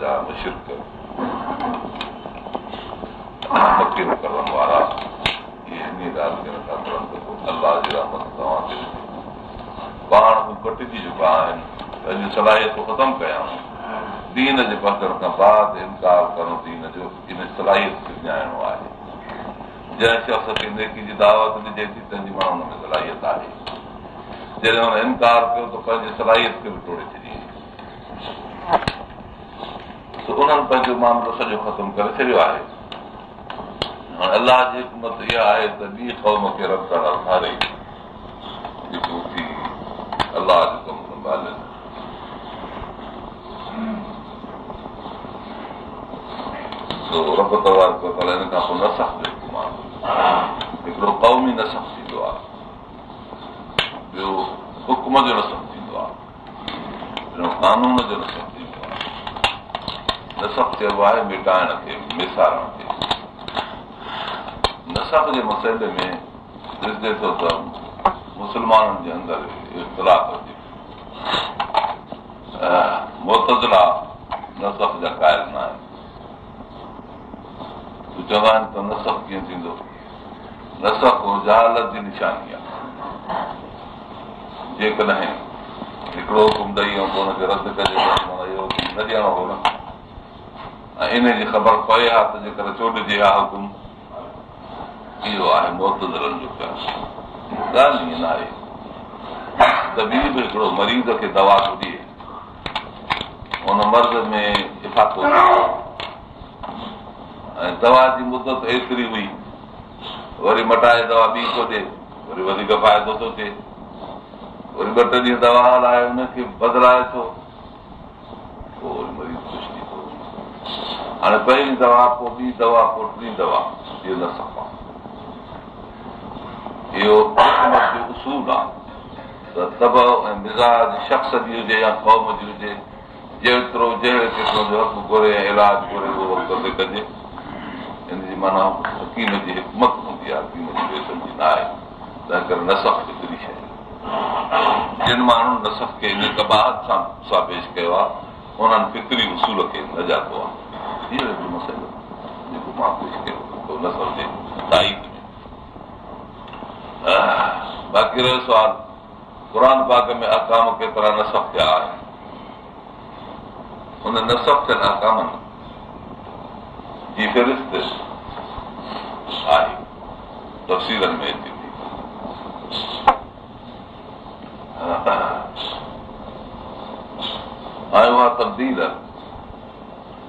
جا مشڪ مڪي ڪرڻ وارا اهي ان ڳالهه کي نٿا ته پوءِ الله جي رحمت توهان تي پاڻ هو ڪٽجي چڪا آهن پنهنجي صلاحيتون ختم ڪيان دين جي پڪڙ کان بعد انڪار ڪرڻ دين جو ان صلاحيت کي ڄاڻڻو آهي جنهن شخص کي نيڪي جي دعوت ڏجي ٿي تنهنجي مان هن ۾ صلاحيت آهي جڏهن هن انڪار ڪيو ته پنهنجي صلاحيت کي به ٽوڙي ته انهن پنهنجو معاملو سڄو ختم ڪري ڇڏيو آهي. هاڻي الله جي حڪومت اها آهي ته ٻي قوم کي رب ڪرڻ اٿاري جيڪو اٿي الله جو ڪم سنڀالن رب توار هن کان پوءِ نه سخت هڪڙو حڪم جو قانون جو ٿيندو نسب چئبو آهي مٽائڻ کي مسارڻ کي. نسب جي مسئلي ۾ ڏسجي ٿو ته مسلمانن جي اندر اختلاف هجي. موتزلا نسب جا قائل نه آهن. چوندا آهن ته نسب ڪيئن ٿيندو؟ نسب جهالت جي نشاني آهي. جيڪڏهن هڪڙو حڪم ڏيئي ۽ پوءِ هن کي رد ڪجي نه ڏيڻو هو نه ۽ ان جي خبر پئي ها ته جيڪر چوڏجي ها حڪم اهو آهي موتزلن جو ڳالهه ائين نه آهي طبيب هڪڙو مريض کي دوا ٿو ڏئي هن مرض ۾ افاقو ۽ دوا جي مدت ايتري هئي وري مٽائي دوا ٻي ٿو ڏئي وري وڌيڪ فائدو ٿو ٿئي وري ٻه ٽي ڏينهن دوا هلائي هن کي بدلائي ٿو پوءِ وري مريض خوش ٿو هاڻي پهرين دوا پوءِ ٻي دوا پوءِ ٽي دوا اهو نه صفا اهو جو اصول آهي ته تب ۽ مزاج شخص جي هجي يا قوم جي هجي جيترو جهڙي قسم جو حق گهري ۽ علاج گهري اهو وقت تي ڪجي هن جي معنيٰ حڪيم جي حڪمت هوندي آهي حڪيم جي بيسمجهي نه آهي تنهن ڪري نصف هڪڙي شيءِ جن ماڻهن نصف کي ان ڪباهت سان پيش ڪيو آهي انهن فڪري اصول کي نه جاتو آهي اهو هڪڙو مسئلو جيڪو مان پيش ڪيو نصف جي تائيد ۾ باقي رهيو سوال قر پاڪ ۾ اڪام ڪيترا نصف ٿيا آهن هن نصف ٿيل اڪامن جي فهرست آهي تفصيلن ۾ اچي ٿي ۽ اها تبديل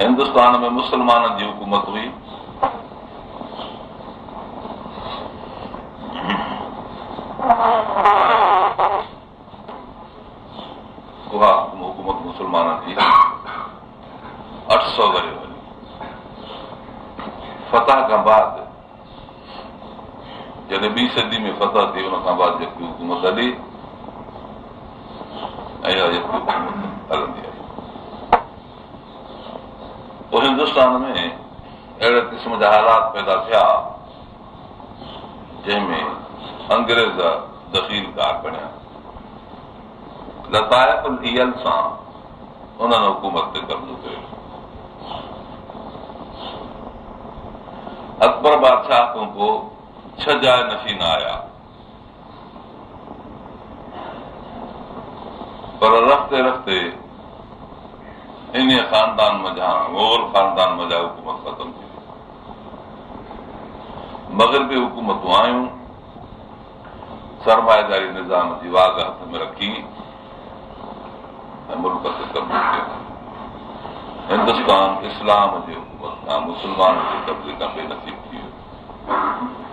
हिंदुस्तान में मुस्लमाननि जी हुकूमत हुई हुकूमत मुस्लमाननि जी अठ सौ करे वञी फतह खां बाद جڏهن ٻي صدي ۾ فتح ٿي هن کان بعد جيڪي حڪومت هلي ۽ هلندي آهي پوءِ هندستان ۾ اهڙي قسم جا حالات پيدا ٿيا جنهن ۾ انگريز دخيل ڪار کڻيا لتايل سان انهن حڪومت تي قبضو ڪيو اڪبر بادشاهه کان پوءِ ڇهه جاءِ نشين آيا پر رستي رستي مور خاندان مزا حڪومت ٿي آيون سرمائيداري نظام جي واگهه ۾ رکي ۽ ملڪ تي قبضو ڪيو هندستان اسلام جي حڪومت کان مسلمان جي قبضي کان بينسيب ٿي ويو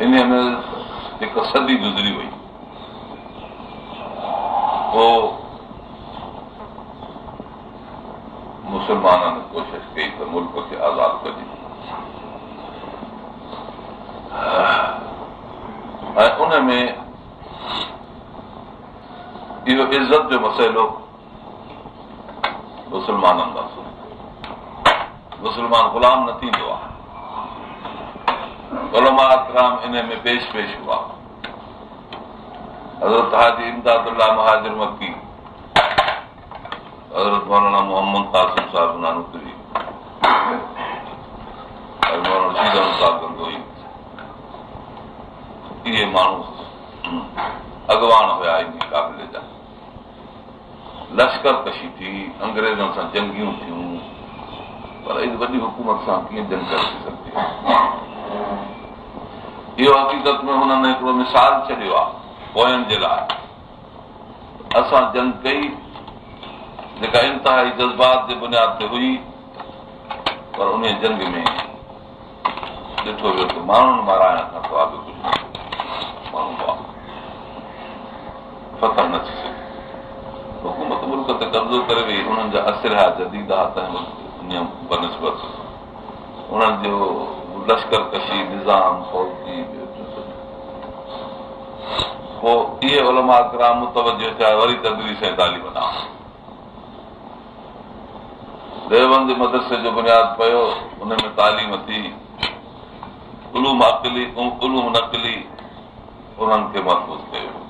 ان ۾ هڪ صدي گذري وئي پوءِ مسلمانن ڪوشش ڪئي ته ملڪ کي آزاد ڪجي ۽ ان ۾ اهو عزت جو مسئلو مسلمانن کان مسلمان غلام نه ٿيندو آهي غلام ان ۾ پيش پيش هئا حضرت هاجي امدادلا مهاجر مڪي حضرت مولانا محمد قاسم صاحب نانڪري اهي ماڻهو اڳواڻ هئا ان ڪابلي جا لشڪر ڪشي ٿي انگريزن سان جنگيون ٿيون پر وڏي حڪومت سان ڪيئن جنگ ڪري سگهندي اهو حقيقت ۾ هنن هڪڙو مثال ڇڏيو آهي پوين جي لاءِ اسان جنگ ڪئي جيڪا انتهائي جذبات جي بنياد تي هئي پر ان جنگ ۾ ڏٺو ويو ته ماڻهن مارائڻ کان سواءِ به ڪجهه ماڻهو فتح نه ٿي سگهي حڪومت ملڪ تي قبضو ڪري وئي هنن جا اثر جديد بنسبت انهن جو لشڪر ڪشي نظام فوجي پوءِ اهي علماء گرام متوجو ٿيا وري تدريس ۽ تعليم ڏانهن ديوبند مدرسي جو بنياد پيو هن ۾ تعليم ٿي الوم اڪلي الوم نقلي انهن کي محفوظ ڪيو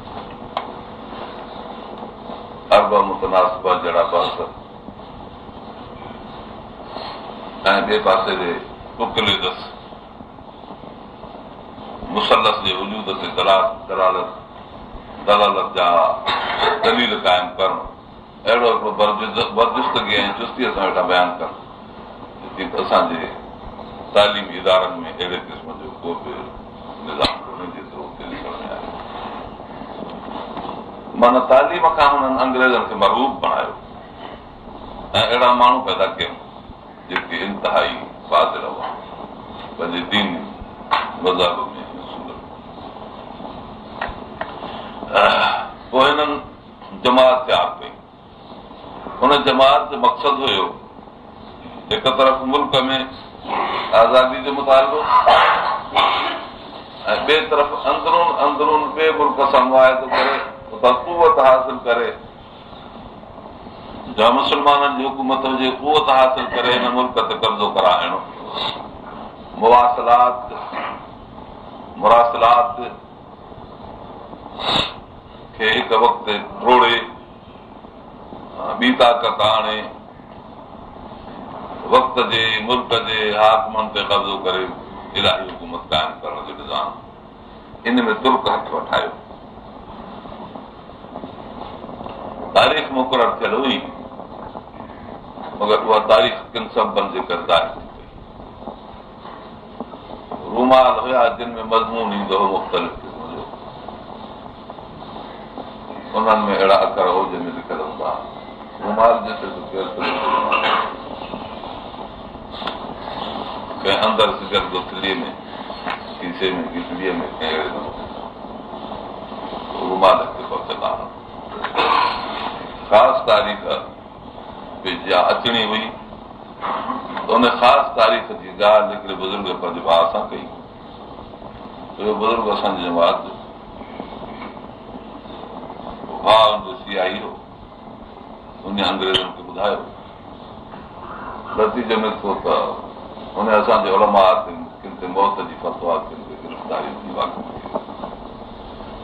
ارب متناسبا جهڙا بس ۽ ٻئي پاسي تي اڪلدس مسلس جي وجود تي دلالت دلالت جا دليل قائم ڪرڻ اهڙو هڪڙو برجستگي ۽ چستيءَ سان ويٺا بيان ڪن اسان جي تعليمي ادارن ۾ اهڙي قسم جو ڪو به نظام ڪونهي جيترو هتي ڏسڻ ۾ آيو معنيٰ تعليم کان هنن انگريزن کي مروب بڻايو ۽ اهڙا ماڻهو پيدا ڪيون. جيڪي انتهائي فاضل هئا پنهنجي دين مذهب ۾ پوءِ هنن جماعت تيار ڪئي هن جماعت جو مقصد هيو هڪ طرف ملڪ ۾ آزادي جو مطالبو ۽ ٻئي طرف اندرون اندرون ٻئي ملڪ سان مئادو ڪري ڪوت حاصل ڪري. جا مسلمانن جي حڪومت هجي ڪوت حاصل ڪري هن ملڪ تي قبضو ڪرائڻو. مواصلات مراسلات کي هڪ وقت ٽوڙي ٻي طاقت آڻي وقت جي ملڪ جي حاڪمن تي قبضو ڪري الاهي حڪومت قائم ڪرڻ جو نظام. ان ۾ ترڪ هٿ وٺايو تاريخ مقرر ٿيل هئي مگر اها تاريخ ڪن سبن جي ڪري تاريخ رومال هئا جن ۾ مضمون ايندو هو مختلف قسم جو. انهن ۾ اهڙا اکر هو جنهن ۾ لکيل هوندا. اندر خاص تاريخ جا اچڻي هئي ان خاص تاريخ جي ڳالهه هڪڙي بزرگ پنهنجي ڀاءُ سان ڪئي بزرگ اسان جي ڀاءُ جو سيائي هو ان انگريزن کي ٻڌايو نتيجي ۾ ٿو ته هن اسان جي علماء ڪن تي موت جي فتوا ڪن تي گرفتاري جي واق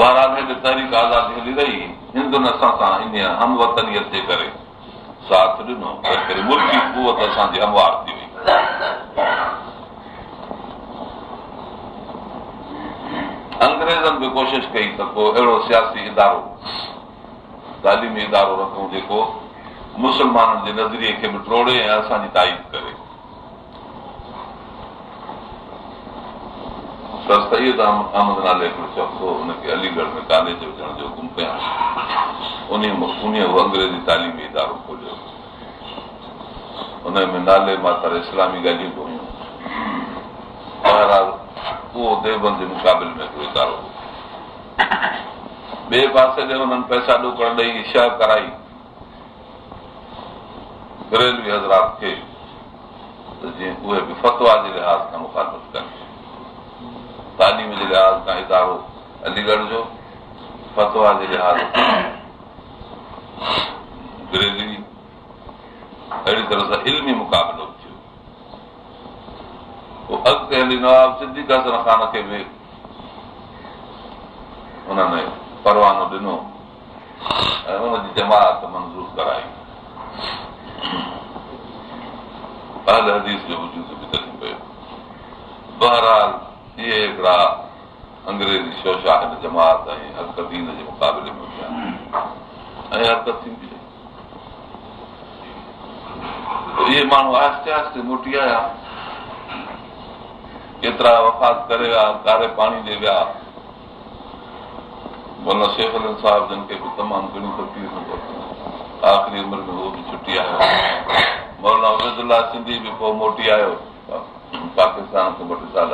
بهرحال هيڏي تحريڪ آزادي هلي رهي. هندن اسان سان ان هموتنيءَ جي ڪري. ساٿ ڏنو ملڪي ڪوت اسان جي هموار ٿي وئي. انگريزن به ڪوشش ڪئي ته پوءِ اهڙو سياسي ادارو تعليمي ادارو رکون جيڪو مسلمانن جي نظريي کي به ٽوڙي ۽ اسان جي تعريف ڪري احمد نالي هڪڙو چوڪو هن کي علي ڳڙهه ۾ ڪاليج وجهڻ جو حڪم ڪيان ان انگريزي تعليمي ادارو کوليو هن ۾ نالي ماتر اسلامي ڳالهيون به هيون اهو ديوبند جي مقابلي ۾ هڪڙو ادارو ٻئي پاسي تي هنن پئسا ڊڪڻ ڏيئي شيءِ ڪرائي. گهريلو هزرات کي ته جيئن اهي به فتوا جي لحاظ کان مکالت ڪن تعليم جي لحاظ کان ادارو علي ڳڙهه جو فتوا جي لحاظ. گهريلو اهڙي طرح سان علمي مقابلو ٿيو. پوءِ اڳتي هلي نواب سنڌي هسن خان کي به هنن پروانو ڏنو ۽ هن جي جماعت منظور ڪرائي. حديث جو وجود به پيو. بهرحال اهي هڪڙا انگريزي شوشا هن جماعت ۽ هرڪتين جي مقابلي ۾ ٿيا ۽ حرڪت ٿيندي اهي ماڻهو آهستي آهستي موٽي آيا ڪيترا وفات ڪري ويا ڪاري پاڻي ڏي ويا مولانا شيخ ال صاحب جن کي به تمام گهڻي تڪليف آخري عمر ۾ اهو به ڇٽي آيو مولانا ابيدلا سنڌي به پوءِ موٽي آيو پاڪستان کان ٻه ٽي سال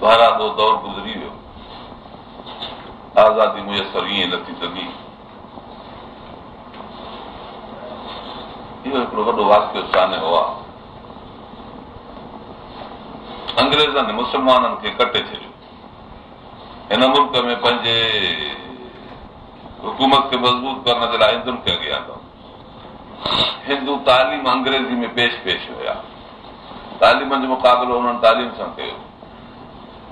بهرادو دور گذري ويو آزادي ميسر مسلمانن کي ڪٽي ڇڏيو هن ملڪ ۾ پنهنجي حڪومت کي مضبوط ڪرڻ جي لاءِ هندن کي اڳيان ڪيو هندو تعليم انگريزي ۾ پيش پيش هئا تعليم جو مقابلو هنن تعليم سان ڪيو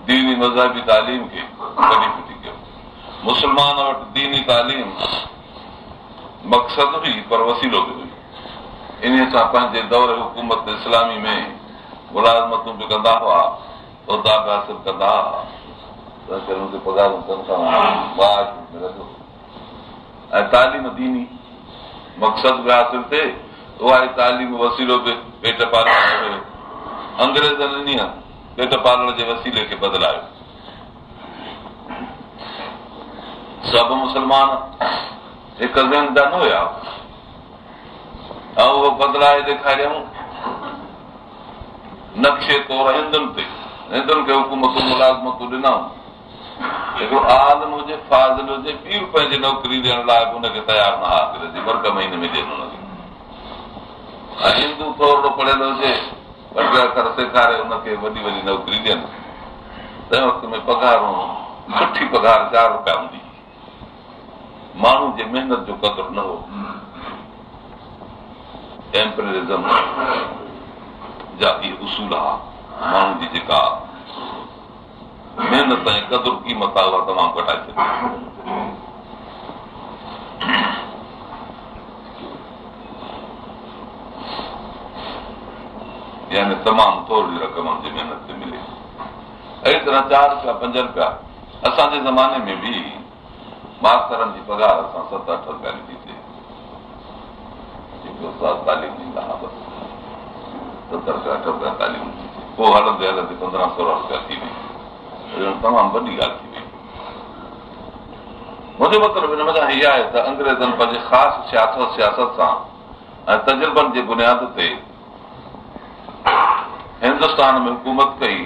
ديني مذهبي تعليم کي ڪڏهن ڦٽي ڪيو مسلمان وٽ ديني تعليم مقصد هئي پر وسيلو به هئي ان سان پنهنجي دور حڪومت اسلامي ۾ ملازمتون به ڪندا هئا اهدا به حاصل ڪندا هئا ۽ تعليم ديني مقصد به حاصل ٿئي اها ئي تعليم وسيلو به پيٽ پالڻ انگريزن ان پيٽ پالڻ جي وسيلي کي بدلايو سڀ مسلمان هڪ ذهن نه هئا ۽ اهو بدلائي ڏيکاريئون نڪشي طور هندن تي هندن کي حڪومتون ملازمتون ڏنئون هڪڙو عالم هجي فاضل هجي ٻي پنهنجي نوڪري ڏيڻ لاءِ به هن کي تيار نه حاصل ٻه ٻه مهيني ۾ هن کي ۽ هندو ٿورو پڙهيل هجي ٽي اکر سيکاري هن کي وڏي وڏي نوڪري ڏين تنهن وقت ۾ پگهارون سٺي پگهار چار رپيا هوندي ماڻهو جي محنت جو قدر نه هو ٽيمپرزم جا اهي اصول آهي ماڻهو جي جيڪا محنت ۽ قدر قيمت آهي اها تمام گهٽائي ڇڏي يعني تمام ٿوري رقم جي محنت تي ملي اهڙي طرح چار رپيا اسان جي زماني ۾ به ماسترن جي پگهار اسان ست اٺ رپيا لکي ٿئي تعليم ڏيندا هئا بس ست رپيا اٺ رپيا تعليم پوءِ هلندي هلندي پندرهن سورهن رپيا ٿي وئي تمام وڏي ڳالهه ٿي وئي منهنجو مطلب آهي ته انگريزن پنهنجي خاص سياست سان ۽ تجربن جي بنياد تي هندستان ۾ حڪومت ڪئي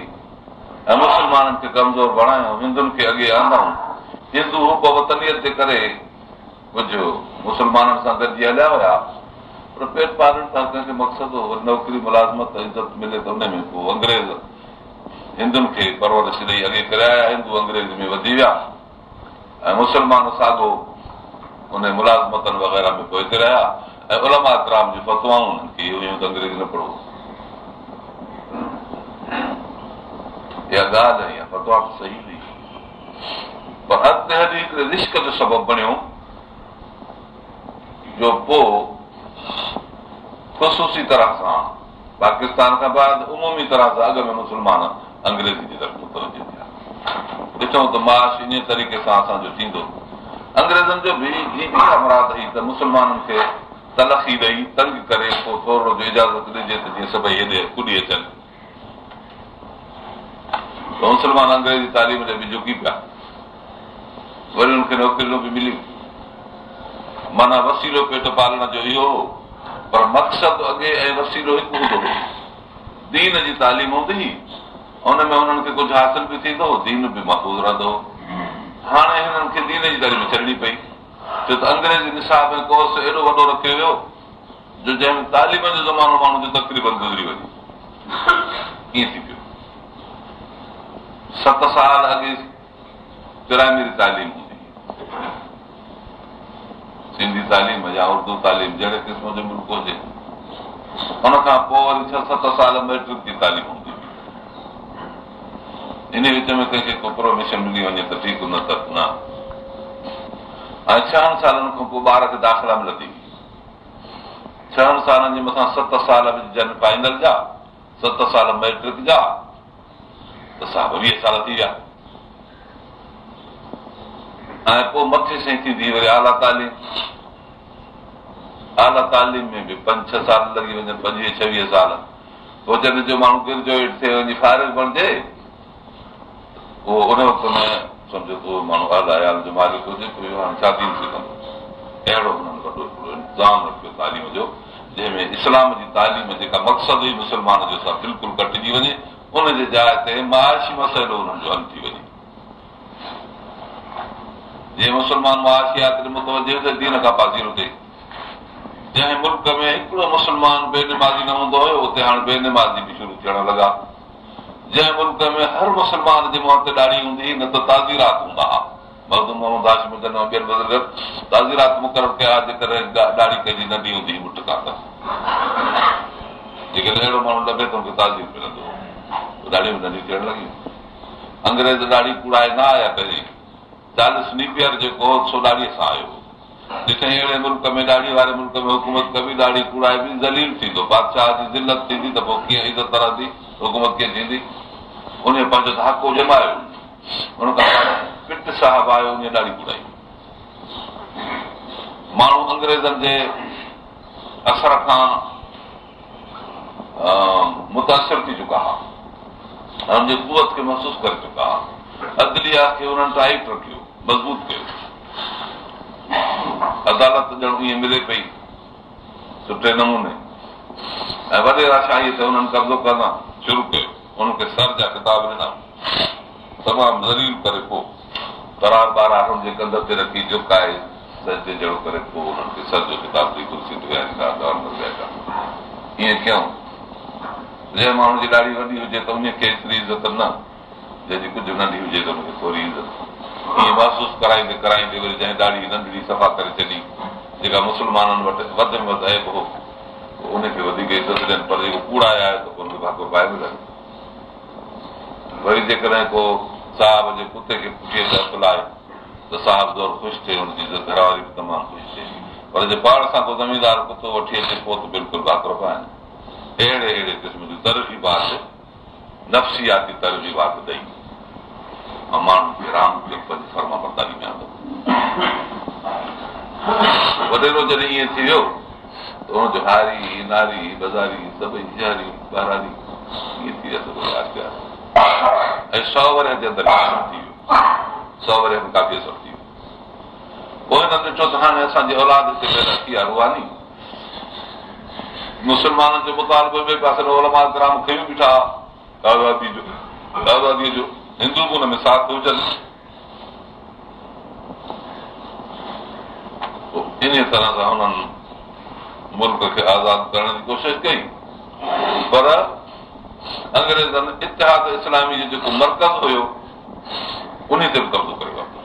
۽ مسلمانن کي ڪمزور بڻايون هندن کي اڳي آندائون هندو وتنيءَ جي ڪري ڪجهه مسلمانن سان گڏجي هليا هئا. پر پيٽ پالڻ سان ڪنهن کي مقصد هو نوڪري ملازمت عزت ملي ته هن ۾ پوءِ انگريز هندن کي پرورش ڏيئي اڳي ڪري آيا هندو انگريز ۾ وڌي ويا. ۽ مسلمان ساڳو ان ملازمتن وغيره ۾ پوءِ هتي رهيا. ۽ علماء ڪرام جي ته انگريز نه پڙهو اها ڳالهه آهي فتوا صحيح هئي پر اڳتي هلي هڪڙي رشڪ جو سبب بڻيو جو پوءِ خشوسي طرح سان پاڪستان کان بعد عمومي طرح سان اڳ ۾ مسلمان انگريزي جي طرف متوجو ٿيا ڏٺو ته ماش ان طريقي سان اسان جو ٿيندو انگريزن جو به به امراد هئي ته مسلمانن کي تلکي ڏيئي تنگ ڪري پوءِ ٿورو جو اجازت ڏجي ته جيئن سڀئي هيڏي ڪڏي اچن مسلمان انگريزي تعليم تي به جهڪي پيا. وري هن کي نوڪريون به مليون معنيٰ وسيلو پيٽ پالڻ جو اهو پر مقصد اڳي ۽ وسيلو هڪ هوندو هو. دين جي تعليم هوندي هن ۾ هنن کي ڪجهه حاصل به ٿيندو دين به محفوظ رهندو. هاڻي هنن کي دين جي تعليم ڇڏڻي پئي. ڇو ته انگريزي نصاب ۽ ڪورس ايڏو وڏو رکيو ويو جو جنهن ۾ تعليم جو زمانو ماڻهو گذري وڃي. ڪيئن ٿي پيو ست سال اڳي پرائمري تعليم هوندي سنڌي تعليم يا اردو تعليم جهڙي قسم جو ملڪ هجي هن کان پوءِ وري ڇهه ست سال ميٽرڪ جي تعليم هوندي ان وچ ۾ ڪنهن کي ڪو پرومشن ملي وڃي ته ٺيڪ نه ته نه ۽ ڇهن سالن کان پوءِ ٻار کي داخلا ملندي ڇهن سالن جي مٿان ست سال وجهن فائنل جا ست سال ميٽرڪ جا ته صاحب ويهه سال ٿي ويا ۽ پوءِ مٿي سان ٿيندي وري اعليٰ تعليم اعليٰ تعليم ۾ به پنج ڇهه سال لڳي وڃن پنجويهه ڇويهه سال پوءِ جڏهن جو ماڻهو گريجوئيٽ ٿئي وڃي فارگ بڻجي اهو ان وقت ۾ سمجهو ته اهو ماڻهو اعليٰ جو مالڪ هجي پوءِ هاڻي ڇا ٿي سگهندو اهڙو هنن وڏو هڪڙو انتظام رکيو تعليم جو جنهن ۾ اسلام جي تعليم جيڪا مقصد هئي مسلمان جو سان بلڪل ڪٽجي وڃي ان جي جاءِ تي ماشي مسئلو هنن جو هل ٿي وڃي جيئن مسلمان مئاشيات متوجو ته دين کان پاسيرو ٿئي جنهن ملڪ ۾ هڪڙو مسلمان بينمازي نه هوندو هيو اتي هاڻي بينمازي به شروع ٿيڻ لڳا جنهن ملڪ ۾ هر مسلمان جي منهن تي ڏاڍي هوندي نه ته تازيرات هوندا هئا مکدوم محمد هاشم تازيرات مقرر ڪيا جيڪڏهن ڏاڍي ڪنهن جي ننڍي هوندي مٺ ڪانه جيڪڏهن اهڙو ماڻهو لڀي ته هن کي تازير ملندو ڏاڍي ننڍي ٿيڻ لڳي انگريز ڏاڍي ڪوڙائي نه آيا ڪڏهن چاليس نيپير جيڪو سو ڏاڍيءَ سان آيو. ڏٺئي اهڙي ملڪ ۾ ڏاڍي واري ملڪ ۾ حڪومت ڪبي ڏاڍي ڪوڙائي به ذليل ٿيندو. بادشاهه جي ذلت ٿيندي ته پوءِ ڪيئن عزت رهندي حڪومت ڪيئن ٿيندي؟ ان پنهنجو ڌاڪو جمايو. هن کان پٽ صاحب آيو ان ڏاڍي ڪوڙائي. ماڻهو انگريزن جي اثر کان متاثر ٿي چڪا هئا هن جي ڪوت کي محسوس ڪري چڪا. عدليا کي هنن ٽائيٽ رکيو مضبوط ڪيو عدالت ڄڻ ائين ملي پئي سٺي نموني. ۽ وڏي راشاهيءَ تي هنن قبضو ڪرڻ شروع ڪيو. هن کي سر جا ڪتاب ڏنا تمام زريل ڪري پوءِ ترار ٻارهن هن جي ڪنڌ تي رکي جهڪائي سڄي جهڙو ڪري پوءِ هنن کي سر جو ڪتاب ڏيئي ڪرسي تي ائين ڪيون جنهن ماڻهو جي ڏاڍي وڏي هجي ته ان کي ايتري عزت نه جنهن جي ڪجهه ننڍي هجي ته عزت ائين محسوس ڪرائيندي ڪرائيندي وري جنهن ڏاڍي ننڍڙي صفا ڪري ڇڏي جيڪا مسلمانن وٽ وڌ ۾ وڌ پوءِ ان کي وڌيڪ عزت ڏين پر جيڪو ڪوڙا آهي ته پائي ملن وري جيڪڏهن ڪو صاحب جي ڪتي کي پٺيءَ تي صاحب خوش ٿئي گهر واري به تمام خوش ٿئي پر جي پاڻ سان ڪتو وٺي اچي پوءِ ته بلڪل ڀاڪر پائين اهڙي اهڙي قسم جي ترفي بات نفسياتي ترفي بات ڏيئي ۽ ماڻهن کي رام پنهنجي فرما برداري ۾ آندو وڏيرو جڏهن ائين ٿي ويو ته هن جو هاري ناري بازاري سڀئي سياري ٻاراري ائين ٿي ويا ۽ سؤ وري جي اندر ٿي ويو. سؤ وري ۾ ڪافي اثر ٿي ويو. پوءِ هن ڏٺو ته هاڻي اسان جي اولاد هتي ٿي آهي رهاني مسلمانن جو مطالبي ٻئي پاسي اولما گرام به بيٺا آزادي جو. آزاديءَ جو هندو به هن ۾ ساٿ هجن ان طرح سان هنن ملڪ کي آزاد ڪرڻ جي ڪوشش ڪئي. پر انگريزن اتحاد اسلامي جو جيڪو مرڪز هيو ان تي به قبضو ڪري ورتو.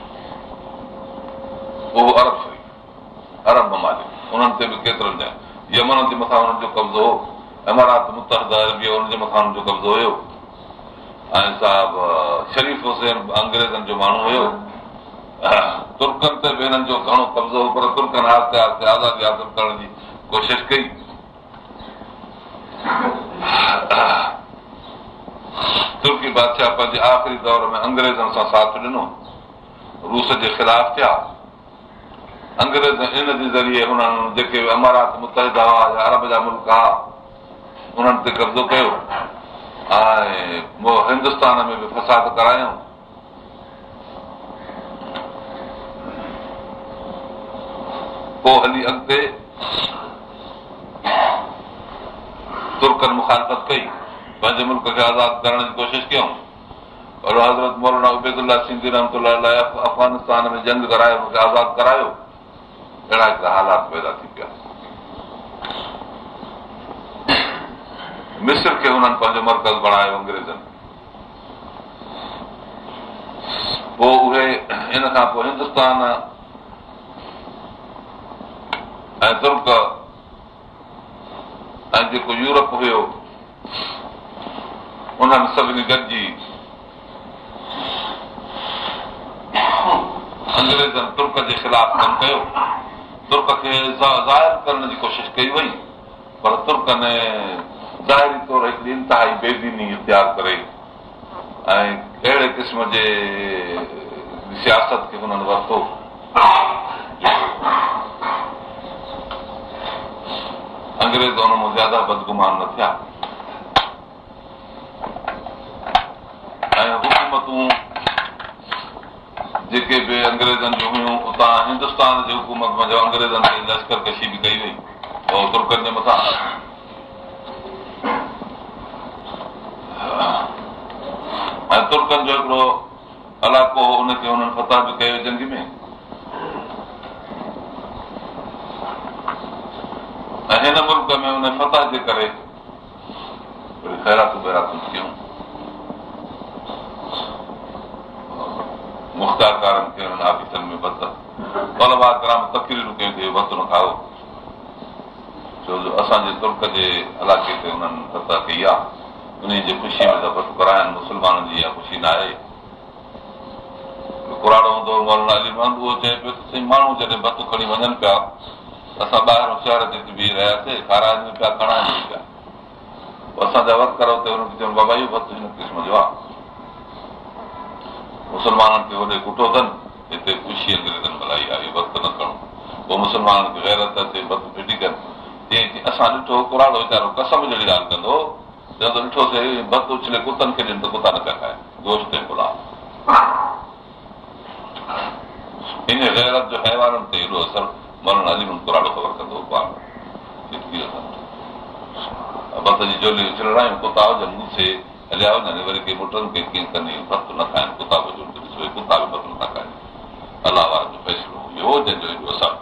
اهو ارب شريف ارب ممالڪ انهن تي به ڪيترن جا يمن جي مٿان هنن جو قبضو هو امرات متهد عربي هن جي مٿان هنن جو قبضو هيو ۽ صاحب شريف حسين انگريزن جو ماڻهو هيو ترڪن تي به هنن جو گهڻو قبضو هو پر ترڪن آهستي آهستي آزادي حاصل ڪرڻ جي ڪوشش ڪئي ترڪي بادشاهه پنهنجي آخري دور ۾ انگريزن سان ساٿ ڏنو روس جي خلاف ٿيا انگريز ان جي ذريعي هنن جيڪي امارات متهدا هئا يا ارب جا ملڪ هئا انهن تي قبضو ڪيو ۽ هندستان ۾ به فساد ڪرايون پوءِ هلي اڳتي ترڪن مکالفت ڪئي پنهنجي ملڪ کي آزاد ڪرڻ جي ڪوشش ڪيون پر حضرت مولانا ابيدلا سنڌي رحمت افغانستان ۾ جنگ ڪرايو مون کي آزاد ڪرايو اهڙا هڪڙا حالات پيدا ٿي پيا مسر کي هنن پنهنجو مرڪز بڻايو انگريزن پوءِ اهي ان کان پوءِ هندستان ۽ ترڪ ۽ جيڪو يورپ هيو انهن سڀني گڏجي انگريزن ترڪ جي خلاف ڪم ڪيو ترڪ کي ظاهر ڪرڻ جي ڪوشش ڪئي وئي پر ترڪن ظاهري طور هڪڙي انتهائي بيديني اختيار ڪري ۽ اهڙي قسم جي سياست کي هنن ورتو انگريز هن مان زياده بدگمان نه ٿيا ۽ حڪومتون جيڪي به انگريزن جون هيون اتان هندستان جي حڪومت ۾ انگريزن به ڪئي وئي. جي ۽ ترڪن جو هڪڙو علائقو هو فتح به ڪيو جنگ ۾.۽ هن ملڪ ۾ هن فتح جي ڪري خيراتون بيراتون ٿيون مختارڪارن کي هنن آفيسن ۾ ڀت طلبا ڪرام تڪريرون ڪيون ڪه ڀت نه کائو ڇو جو ترڪ جي ماڻهو جڏهن ڀت کڻي وڃن پيا اسان ٻاهر شهر تي بيهه رهياسين کارائن پيا کڻائن پيا اسان جا ڀت هن قسم جو آهي مسلمانن کي هوڏي ڪٺو اٿن هتي خوشي انگريزن ملهائي آهي وقت نه کڻو پوءِ مسلمانن کي گيرت اچي بد ڦٽي ڪن اسان ڏٺو ڪراڙو ويچارو قسم جهڙي ڳالهه ڪندو جڏهن ڏٺوسين بت اڇلي ڪتن کي ڏين ته ڪتا نه پيا کائي گوشت ۽ پلاءُ ان گيرت جو حيوانن تي هيڏو اثر مرڻ علي ڪراڙو خبر ڪندو بت جي جولي اڇلڻايون ڪتا هجن مون کي هليا وڃن وري ڪنهن مٽن کي ڪيئن ڪندي بت نه کائين ڪتا به ڏسو ڪتا به بت نٿا کائين الله وارن جو فيصلو اهو جنهن جو هيڏو اثر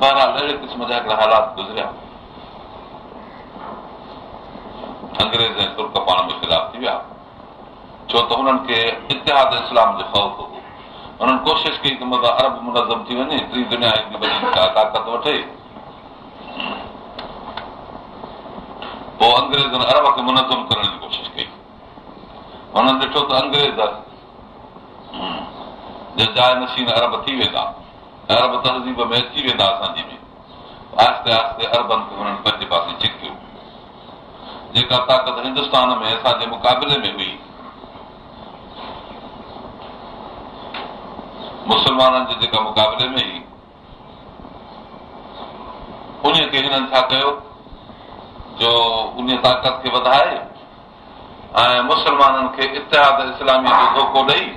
بهرحال اهڙي قسم جا هڪڙا حالات گذريا انگريز ۽ ترڪ پاڻ ۾ خلاف ٿي ويا ڇو ته هنن کي اتحاد اسلام جو خوف هو هنن ڪوشش ڪئي ته مطلب ارب منظم ٿي وڃي ٽي دنيا طاقت وٺي پوءِ انگريزن ارب کي منظم ڪرڻ جي ڪوشش ڪئي هنن ڏٺو ته انگريز جاءِ نشين ارب ٿي ويندا ارب تهذيب ۾ اچي ويندا اسان جي ۾ آهستي آهستي اربن کي هنن پنهنجي پاسي ڇڪيو جيڪا طاقت هندستان ۾ اسان جي مقابلي ۾ هئي مسلمانن جي جيڪا مقابلي ۾ هئي ان کي هنن ڇا ڪيو جو ان طاقت کي وڌائي ۽ مسلمانن کي اتحاد اسلامي جو ڌوکو ڏيئي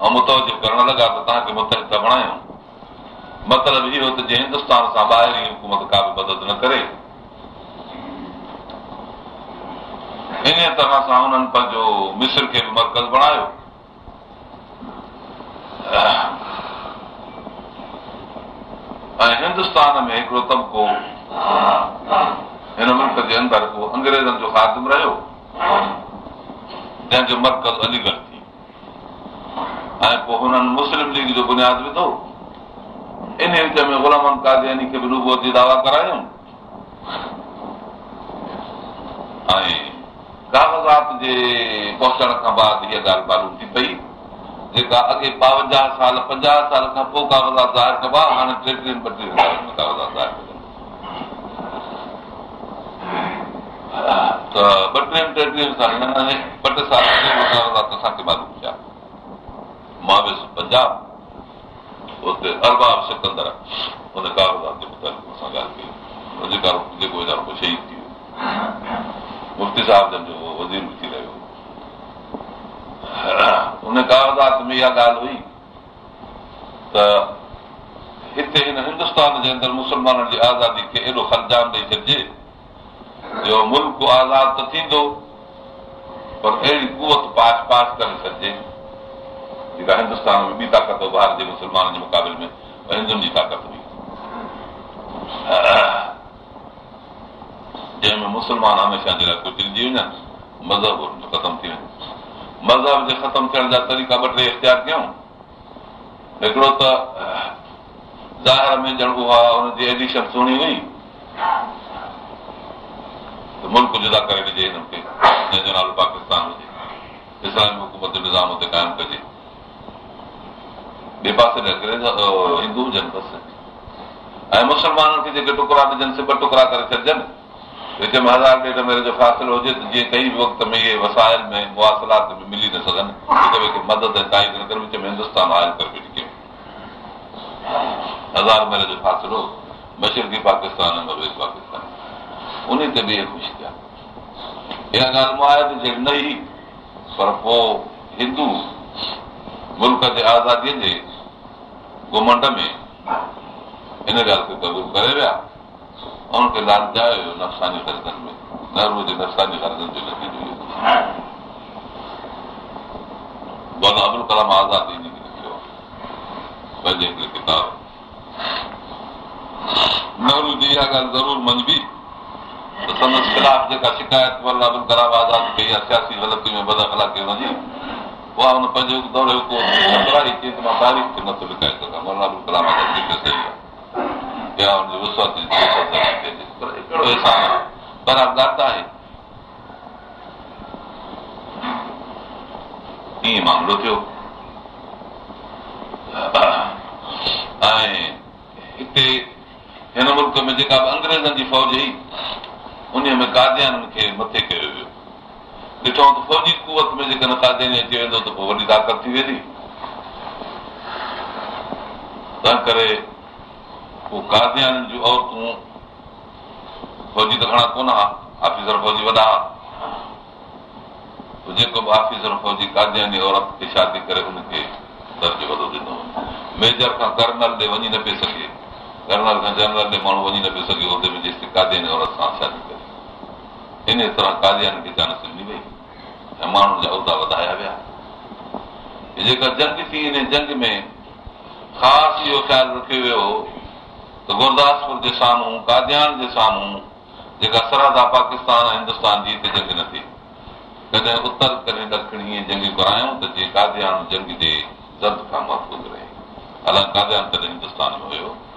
۽ متوجو ڪرڻ لڳا ته توهان کي ٿا بڻايون. مطلب اهو ته جي هندستان سان ٻاهرين حڪومت ڪا به مدد نه ڪري. ان طرح سان هنن پنهنجو مسر کي به مرڪز بڻايو. ۽ هندستان ۾ هڪڙو طبقو هن ملڪ جي اندر اهو انگريزن جو خاتم رهيو. جنهن جو مرڪز علي ڳڙهه ٿي. ۽ پوءِ هنن مسلم ليگ جو بنياد وڌو ان وچ ۾ گلامن ڪادياني کي به روبو جي دعويٰ ڪرايون. ۽ ڪاغذات جي پهچڻ کان بعد اها ڳالهه معلوم ٿي پئي. جيڪا اڳي ٻاونجاهه سال پنجاهه سال کان پوءِ ڪاغذات ظاهر ڪبا هاڻي ٽيٽيهن ٻٽيهن سالن ۾ مان ويس پنجاب ويو مفتي صاحب وزير ٿي رهيو هن ڪاغذات ۾ اها ڳالهه هئي ته هتي هن هندستان جي اندر مسلمانن جي آزادي کي ايڏو خرجان ڏيئي ڇڏجي جو ملڪ آزاد ته ٿيندو پر اهڙي ڪوت پاس پاس ڪري ڇڏجي جيڪا هندستان ۾ ٻي طاقت ڀارت جي مسلمانن جي مقابلي ۾ هندن جي طاقت هئي جنهن ۾ مسلمان هميشه جي لاءِ ڪجهجي وڃن مذهب ختم ٿي وڃي مذهب جي ختم ٿيڻ جا طريقا ٻه ٽي اختيار ڪيون هڪڙو ته ظاهر ۾ ڄڻ اها هن جي ايڊشن سهڻي هئي ملڪ جدا ڪري ڏجي هنن کي جنهن جو نالو پاڪستان هجي. اسلامي حڪومت نظام هتي قائم ڪجي. ٻئي پاسي هندو هجن بس. ۽ مسلمانن کي جيڪي ٽڪڙا ڏجن سي ٻه ٽڪڙا ڪري ڇڏجن. وچ ۾ هزار ڏيڍ ميري جو فاصلو هجي ته جيئن ڪئي به وقت ۾ اهي وسايل ۾ مئاسلات ۾ ملي نه سگهن. هڪ ٻئي کي مدد ۽ تائين ڪري وچ ۾ هندستان آيل ڪري ڪيون هزار ميري جو فاصلو مشرقي پاڪستان ۽ مگربي پاڪستان ان تي به اهي خوش ٿيا اها ڳالهه مئاد جهڙي نه هئي پر پوءِ هندو ملڪ جي آزاديءَ جي گهمنڊ ۾ هن ڳالهه کي قبول ڪري ويا هن کي لالچايو نفساني خرچن ۾ نهرو جي نفساني خرچن جو نتيجو مولانا ابل ڪلام آزادي لکيو پنهنجي هڪڙي ڪتاب. نهرو جي اها ڳالهه ضرور منجهبي ته سندس خلاف جيڪا شڪايت آزادي ڪئي آهي سياسي غلطي ۾ بد اخلاقي هن جي اها هن پنهنجي دوري چئي ته مان تاريخ کي نٿو لکائي سگهان مولانا ابل ڪلام آزادي صحيح آهي هڪڙو احسان برابر آهي ائين معاملو ٿيو ۽ هتي هن ملڪ ۾ جيڪا به انگريزن جي فوج هئي ان ۾ ڪاديانن کي مٿي ڪيو ويو. ڏٺو ته فوجي ڪوت ۾ جيڪڏهن ڪاديني اچي ويندو ته پوءِ وڏي طاقت ٿي ويندي. تنهن ڪري پوءِ ڪاديان جون عورتون فوجي ته گهڻا ڪونه هئا آفيسر فوجي وڏا جيڪو به آفيسر فوجي ڪادياني عورت کي شادي ڪري هن کي درجو وڏو ڏنو. ميجر کان ڪرنل ڏي وڃي نه پيو سگهي ڪرنل کان جنرل ڏي ماڻهو وڃي نه پيو سگهي اتي به جيستائين ڪادياني عورت سان شادي ڪري ان طرح ڪاديان کي چانس ڏني وئي ۽ ماڻهن جا اهدا وڌايا ويا جيڪا جنگ ٿي ان جنگ ۾ خاص اهو خيال رکيو ويو ته گرداسپر جي سامهون ڪاديان جي سامهون جيڪا سرحد پاڪستان ۽ هندستان جي هتي جنگ نه ٿي ڪڏهن اتر ڪڏهن ڏکڻ ائين جنگ ڪرايون ته جيئن ڪاديان جنگ جي زد کان محفوظ رهي حالانڪه ڪاديان تڏهن هندستان ۾ هيو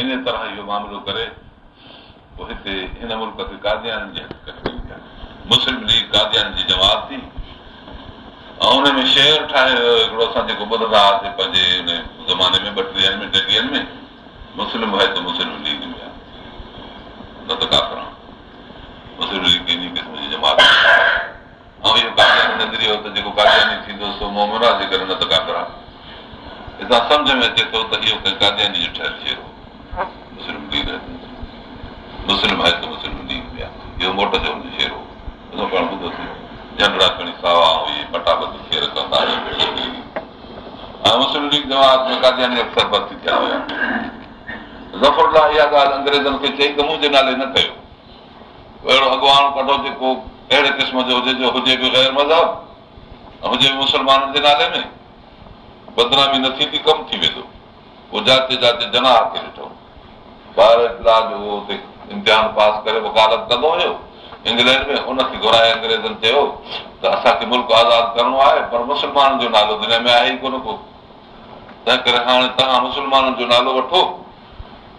ان طرح اهو معاملو ڪري پوءِ هتي هن ملڪ کي ڪاديان جي حقيقت مسلم ليگ ڪاديان جي جماعت ٿي. ۽ هن ۾ شهر ٺاهي ويو هڪڙو اسان جيڪو ٻڌندا هئاسين پنهنجي هن زماني ۾ ٻٽيهن ۾ ٽيٽيهن ۾ مسلم آهي ته مسلم ليگ ۾ آهي. نه ته ڪافر مسلم ليگ ان قسم جي جماعت ۽ اهو ڪادياني نظريو ته جيڪو ڪادياني ٿيندو سو مومن آهي جيڪر نه ته ڪافر آهي. هتان سمجهه ۾ اچي ٿو ته اهو ڪنهن ڪادياني جو ٺهيل شهر هو چئي ته منهنجي نالي نه ڪيو اهڙو اڳواڻ ڪڍو جيڪو اهڙي قسم جو هجي جو هجي به غير مذهب هجي به مسلمانن جي نالي ۾ بدنامي نه ٿيندي ڪم ٿي ويندو پوءِ جاتي جاتي جناهه کي ڏٺو ٻار علاج اهو هتي امتحان پاس ڪري وڪالت ڪندو هيو. انگلينڊ ۾ ان کي گهرائي انگريزن چيو ته اسان کي ملڪ آزاد ڪرڻو آهي پر مسلمانن جو نالو دنيا ۾ آهي ئي ڪونه ڪو. تنهن ڪري هاڻي توهان مسلمانن جو نالو وٺو.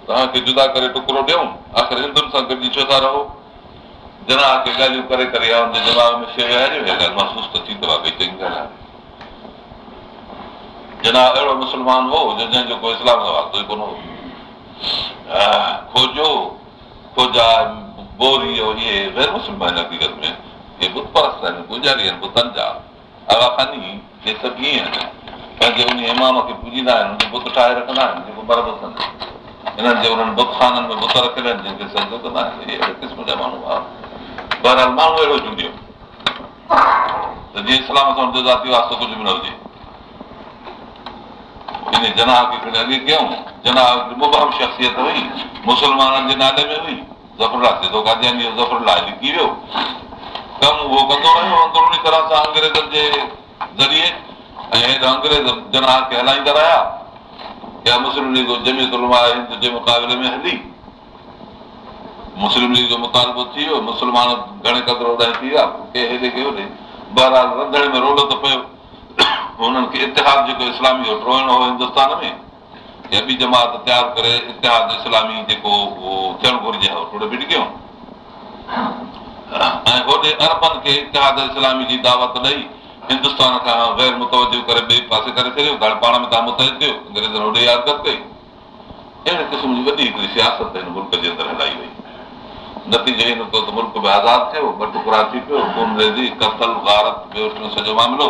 توهان کي جدا ڪري ٽڪڙو ڏيون. آخر هندن سان گڏجي ڇو ٿا رهو. جنا کي ڳالهيون ڪري ڪري هن جي دماغ ۾ شيءِ ڳالهه محسوس ته ٿي اٿو ڀئي چڱي ڳالهه آهي. جنا اهڙو مسلمان هو جو جنهن جو ڪو اسلام جو واستو ئي ڪونه هو کوجو کوجا بوري اهي غير مسلمان حقيقت ۾ اهي بت پرست آهن گذاري آهن بتن جا آگا کاني اهي سڀ ائين آهن پنهنجي ان امام کي پوجيندا آهن ان کي بت ٺاهي رکندا آهن جيڪو برب اٿن هنن جي انهن بت کانن ۾ بت رکيل آهن جنهن کي سڄو ڪندا آهن اهي اهڙي قسم جا ماڻهو آهي بهرحال ماڻهو اهڙو چونڊيو ته جيئن اسلام سان جدا ٿي واستو ڪجهه به نه هجي ان جناهه کي کڻي اڳي ڪيون جناهه مبام شخصيت هئي مسلمانن جي نالي ۾ هئي زفرلا سڌو ڪادياني زفرلا لڪي ويو ڪم اهو ڪندو رهيو اندروني طرح سان انگريزن جي ذريعي ۽ انگريز جناهه کي هلائيندا رهيا يا مسلم ليگ جميت هند جي مقابلي ۾ هلي مسلم ليگ جو مطالبو ٿي ويو مسلمان گهڻي قدر وڌائي ٿي ويا ڪي هيڏي ڪي هوڏي بهرحال رنڌڻي ۾ رول ته پيو هنن کي اتحاد جيڪو اسلامي ٽوئڻو هو هندستان ۾ يا ٻي جماعت تيار ڪري اتحاد اسلامي جيڪو اهو ٿيڻ گهرجي هو ٿورو بٽ ڪيون؟ ۽ هوڏي اربن کي اتحاد اسلامي جي دعوت ڏيئي هندستان کان غير متوجو ڪري ٻئي پاسي ڪري ڇڏيو. هاڻي پاڻ ۾ توهان متهد ٿيو انگريزن هوڏي ياد ڪئي. اهڙي قسم جي وڏي هڪڙي سياست هن ملڪ جي اندر هلائي وئي. نتيجو ته ملڪ به آزاد ٿيو ٻه ٽڪڙا ٿي پيو خون ريزي ڪتل گارت ٻيو سڄو معاملو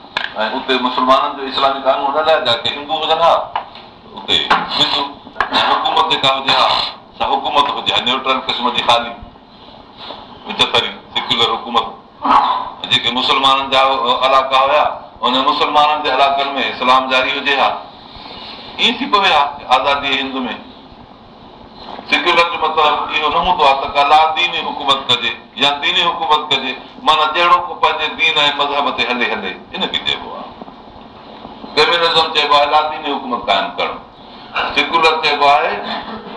۽ اتي مسلمانن جو اسلامي قانون هلائجا ڪه هندو هجن ها اتي حڪومت جيڪا هجي ها سا حڪومت هجي ها نيوٽرل قسم جي خالي وچتري سيڪيلر حڪومت جيڪي مسلمانن جا علائقا هئا ان مسلمانن جي علائقن ۾ اسلام جاري هجي ها ائين ٿي پوي ها آزادي هند ۾ سيڪيلر جو مطلب اهو نه هوندو آهي ته ڪلا ديني حڪومت ڪجي يا ديني حڪومت ڪجي معنيٰ جهڙو ڪو پنهنجي دين ۽ مذهب تي هلي هلي ان کي چئبو آهي. فيمنزم چئبو آهي لاديني حڪومت قائم ڪرڻ. سيڪيلر چئبو آهي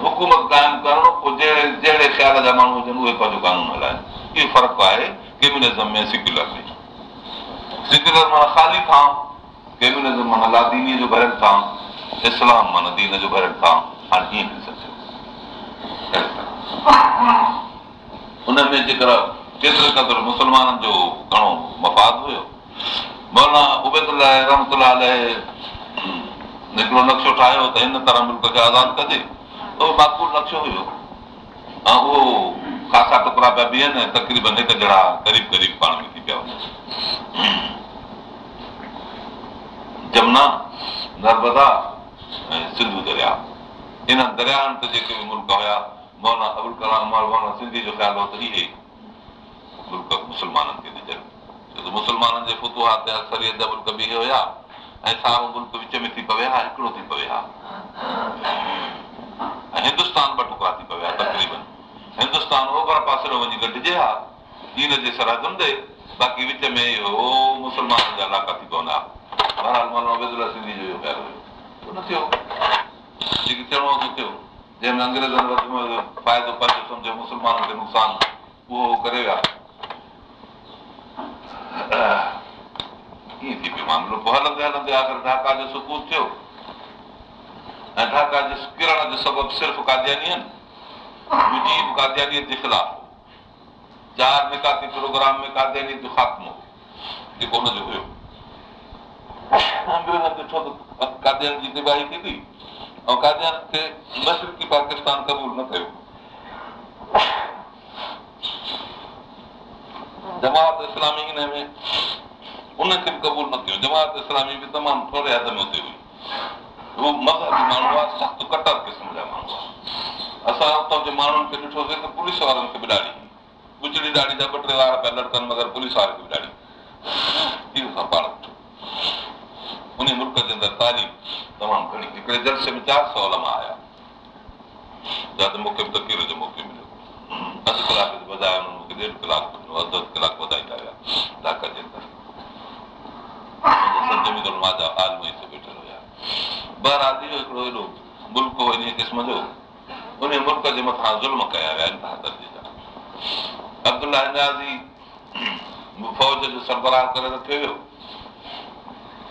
حڪومت قائم ڪرڻ پوءِ جهڙي جهڙي خيال جا ماڻهو هجن اهي پنهنجو قانون هلائين. اهو فرق آهي ڪيمنزم ۾ سيڪيلر ۾. سيڪيلر معنيٰ خالي ٿان ڪيمنزم معنيٰ لادينيءَ جو ڀريل ٿان اسلام معنيٰ دين جو ڀريل ٿان هاڻي ائين ٿي سگهي ان ۾ جيڪر ڪيتري قدر مسلمانن جو گهڻو مفاد هيو. مولانا ابيد رحمت هڪڙو نقشو ٺاهيو ته هن طرح ملڪ کي آزاد ڪجي. اهو ماڪول نقشو هيو. ۽ اهو خاصا ٽڪڙا پيا بيهن تقريبن هڪ جهڙا قريب قريب پاڻ ۾ ٿي پيا وڃن. جمنا نرمدا ۽ سنڌو دريا انهن درياهن تي جيڪي به ملڪ هئا مولانا ابل ڪلام مولانا سنڌي جو خيال هو ته اهي ملڪ مسلمانن کي ڏجن ڇو ته مسلمانن جي فتها تي اڪثريت جا ملڪ به هئا ۽ سارو ملڪ وچ ۾ ٿي پوي ها هڪڙو ٿي پوي ها ۽ هندستان ٻه ٽڪڙا ٿي پوي ها تقريبن هندستان اوڀر پاسي وڃي گڏجي ها چين جي سرحدن تي باقي وچ ۾ اهو مسلمانن جا علائقا ٿي پوندا بهرحال مولانا سنڌي جو اهو خيال هيو نه ٿيو جيڪي ٿيڻو هو ٿيو جنهن ۾ انگريزن وڌ ۾ وڌ فائدو پنهنجو سمجهو مسلمانن کي نقصان اهو ڪري ويا ڪيئن ٿي پيو معاملو پوءِ هلندي هلندي آخر ڍاڪا جو سڪون ٿيو ۽ ڍاڪا جي ڪرڻ جو سبب صرف ڪادياني آهن مجيب ڪاديانيءَ جي خلاف چار نڪاتي پروگرام ۾ ڪادياني جو خاتمو جيڪو هن جو هيو ڏٺو ته ڪاديان جي تباهي ٿيندي ۽ ڪاديان کي مشرڪي پاڪستان قبول نه ڪيو جماعت اسلامي هن ۾ ان کي به قبول نه ڪيو جماعت اسلامي به تمام ٿوري حد ۾ هتي هئي اهو مذهبي ماڻهو آهي سخت ڪٽر قسم جا ماڻهو آهي اسان اتان جي ماڻهن کي ڏٺوسين ته پوليس وارن کي به ڏاڍي گجري ڏاڍي جا ٻه ٽي وار پيا لڙڪن مگر پوليس واري کي به ڏاڍي اهو اسان پاڻ ڏٺو ان ملڪ جي اندر تعليم تمام گهڻي هڪڙي جلسي ۾ چار سؤ علماء آيا. جتي مون کي به تڪير جو موقعو مليو اڌ ڪلاڪ بجاءِ هنن مون کي ڏيڍ ڪلاڪ ڏنو اڌ اڌ ڪلاڪ وڌائيندا ويا ڍاڪا جي اندر ويٺل هئا بهرحال اهو هڪڙو هيڏو ملڪ هو. ان قسم جو ان ملڪ جي مٿان ظلم ڪيا ويا انتها درجي جا فوج جو سربراهه ڪري رکيو ويو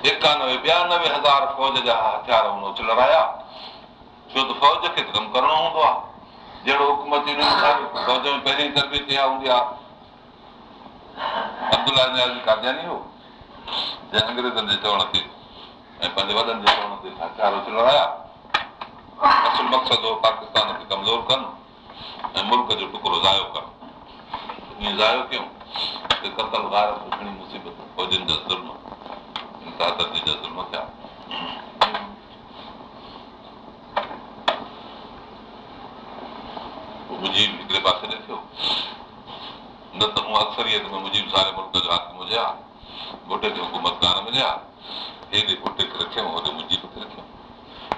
ايڪانوي ٻيانوي هزار فوج جا هٿيار هن اچ لڙايا ڇو ته فوج کي ته ڪم ڪرڻو هوندو آهي جهڙو حڪومت فوج ۾ پهرين تربيت اها هوندي آهي ابدلا ڪادياني هو جنهن انگريزن جي چوڻ تي ۽ پنهنجي وڏن جي چوڻ تي هٿيار اچ لڙايا اصل مقصد هو پاڪستان کي ڪمزور ڪن ۽ ملڪ جو ٽڪڙو زايو ڪن ائين زايو ڪيون ته ڪتل گارت گهڻي مصيبت فوجن جا ظلم هڪڙي پاسي ڏٺو نه ته هوءَ اڪثريت ۾ منهنجي ساري ملڪ جو حاڪم هجي ها گهٽي کي حڪومت ڪانه ملي ها هيڏي گهٽي کي رکيئون هوڏي منهنجي کي رکيئون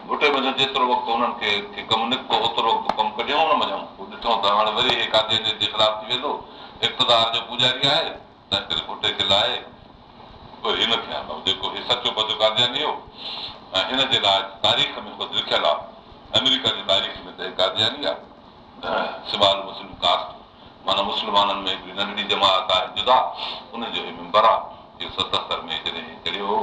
گهٽي ۾ جيترو وقت هنن کي ڪم نڪتو اوترو وقت ڪم ڪڍيئون نه مڃون پوءِ ڏٺو ته هاڻي وري هي ڪاجي جي خلاف ٿي ويندو اقتدار جو پجاري آهي تنهن ڪري گهٽي کي لاهي هن کي جيڪو سچو پچو ڪادياني هو ۽ هن جي لاءِ تاريخ ۾ خود لکيل آهي. آمريڪا جي تاريخ ۾ ته ڪادياني آهي. سوال مسلم ڪاسٽ معنيٰ مسلمانن ۾ هڪڙي ننڍڙي جماعت آهي جدا. ان جو هي ميمبر آهي. اهو ستهتر ۾ جڏهن چڙهيو هو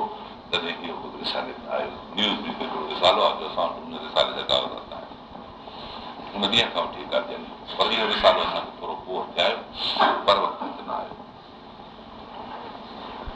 تڏهن اهو رسالي ۾ آيو. نيوز به هڪڙو رسالو آهي جو اسان وٽ ان رسالي جا ڪاغذات آهن. ان ڏينهن کان وٺي ڪادياني پر اهو رسالو اسان کي ٿورو پوءِ ٿئي آيو پر وقت نه آيو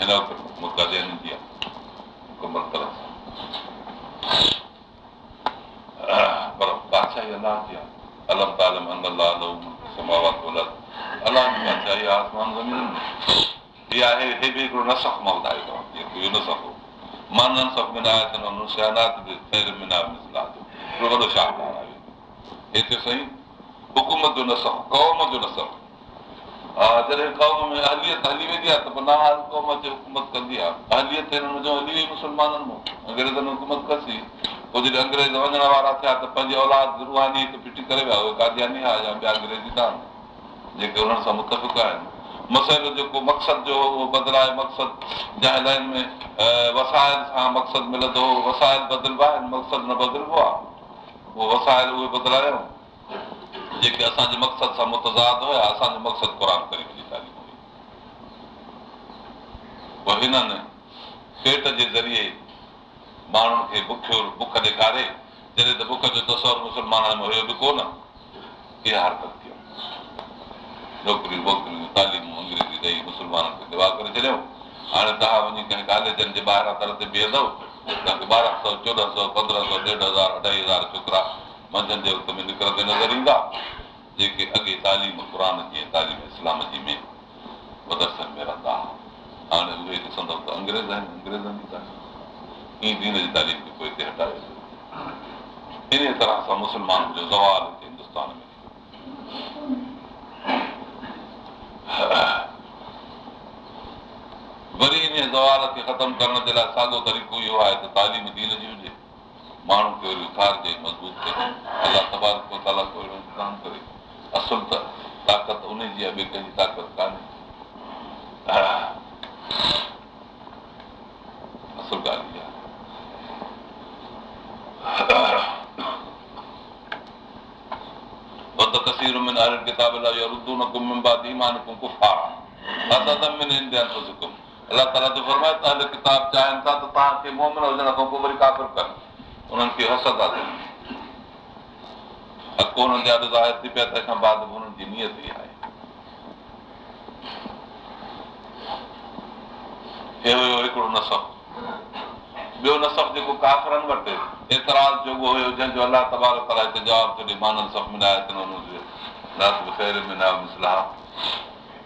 هن وقت مقدي جي آهي مڪمل طرح سان پر بادشاهي الله جي آهي الم تالم سماوت الله جي بادشاهي آسمان زمين ۾ آهي هي به هڪڙو نصف مان ٻڌائي ٿو اهو نصف هو مان نصف ۾ نه نسيانات خير ۾ مسلا جو هڪڙو وڏو شاهڪار آهي هتي صحيح حڪومت جو نصف قوم جو نصف ها جڏهن قوم ۾ اهليت هلي ويندي آهي ته پوءِ نال قوم اچي حڪومت ڪندي آهي. اهليت هنن جو هلي وئي مسلمانن مان. انگريزن حڪومت ڪسي. پوءِ جڏهن انگريز وڃڻ وارا ٿيا ته پنهنجي اولاد رهاني هڪ ڦٽي ڪري ويا. اهي ڪادياني هئا يا ٻيا انگريزي ٿا جيڪي هنن سان متفق آهن. مسئلو جيڪو مقصد جو اهو بدلائي مقصد جنهن لائن ۾ وسائل سان مقصد ملندو وسائل بدلبا آهن مقصد نه بدلبو آهي. اهو وسائل اهي بدلايو جيڪي اسان جي مقصد سان متزاد هئا اسان جو مقصد قر ڪريم جي تعليم هئي. پوءِ هنن پيٽ جي ذريعي ماڻهن کي بکيو بک ڏيکاري جڏهن ته بک جو تصور مسلمانن ۾ هيو به ڪونه اها حرڪت ڪيو نوڪريون ووڪريون تاليمون انگريزي ڏيئي مسلمانن کي دوا ڪري ڇڏيئون هاڻي توهان وڃي ڪنهن ڪاليجن جي ٻاهران در تي بيهندو توهان کي ٻارهن سؤ چوڏهن سؤ پندرهن سؤ ڏيڍ هزار اڍائي هزار ڇوڪرا منجهند جي وقت ۾ نڪرندي نظر ايندا. جيڪي اڳي تعليم قر جي تعليم اسلام جي ۾ مدرسن ۾ رهندا. هئا هاڻي اهي ڏسندؤ ته انگريز آهن انگريزن جي تعليم. ائين دين جي تعليم کي پوءِ هتي هٽائي ان طرح سان مسلمان جو زوال هتي هندستان ۾ وري ان زوال کي ختم ڪرڻ جي لاءِ ساڳيو طريقو اهو آهي ته تعليم دين جي هجي ماڻهو کي وري اٿارجي مضبوط ٿئي الله تبارڪ تالا ڪو اهڙو انتظام ڪري اصل ته طاقت ان جي آهي ٻئي ڪنهن جي طاقت ڪانهي اصل ڳالهه اها فرمائي توهان جو ڪتاب چاهين ٿا ته توهان کي مومن هجڻ کان پوءِ وري ڪافر ڪن انهن کي حسد آهي حق هنن جا ظاهر ٿي پيا تنهن کان بعد به هنن جي نيت ئي آهي هي هيو هڪڙو نصف ٻيو نصف جيڪو ڪافرن وٽ اعتراض جو اهو هيو جنهن جو الله تبار تالا هتي جواب ڇڏي مانن سڀ ملائي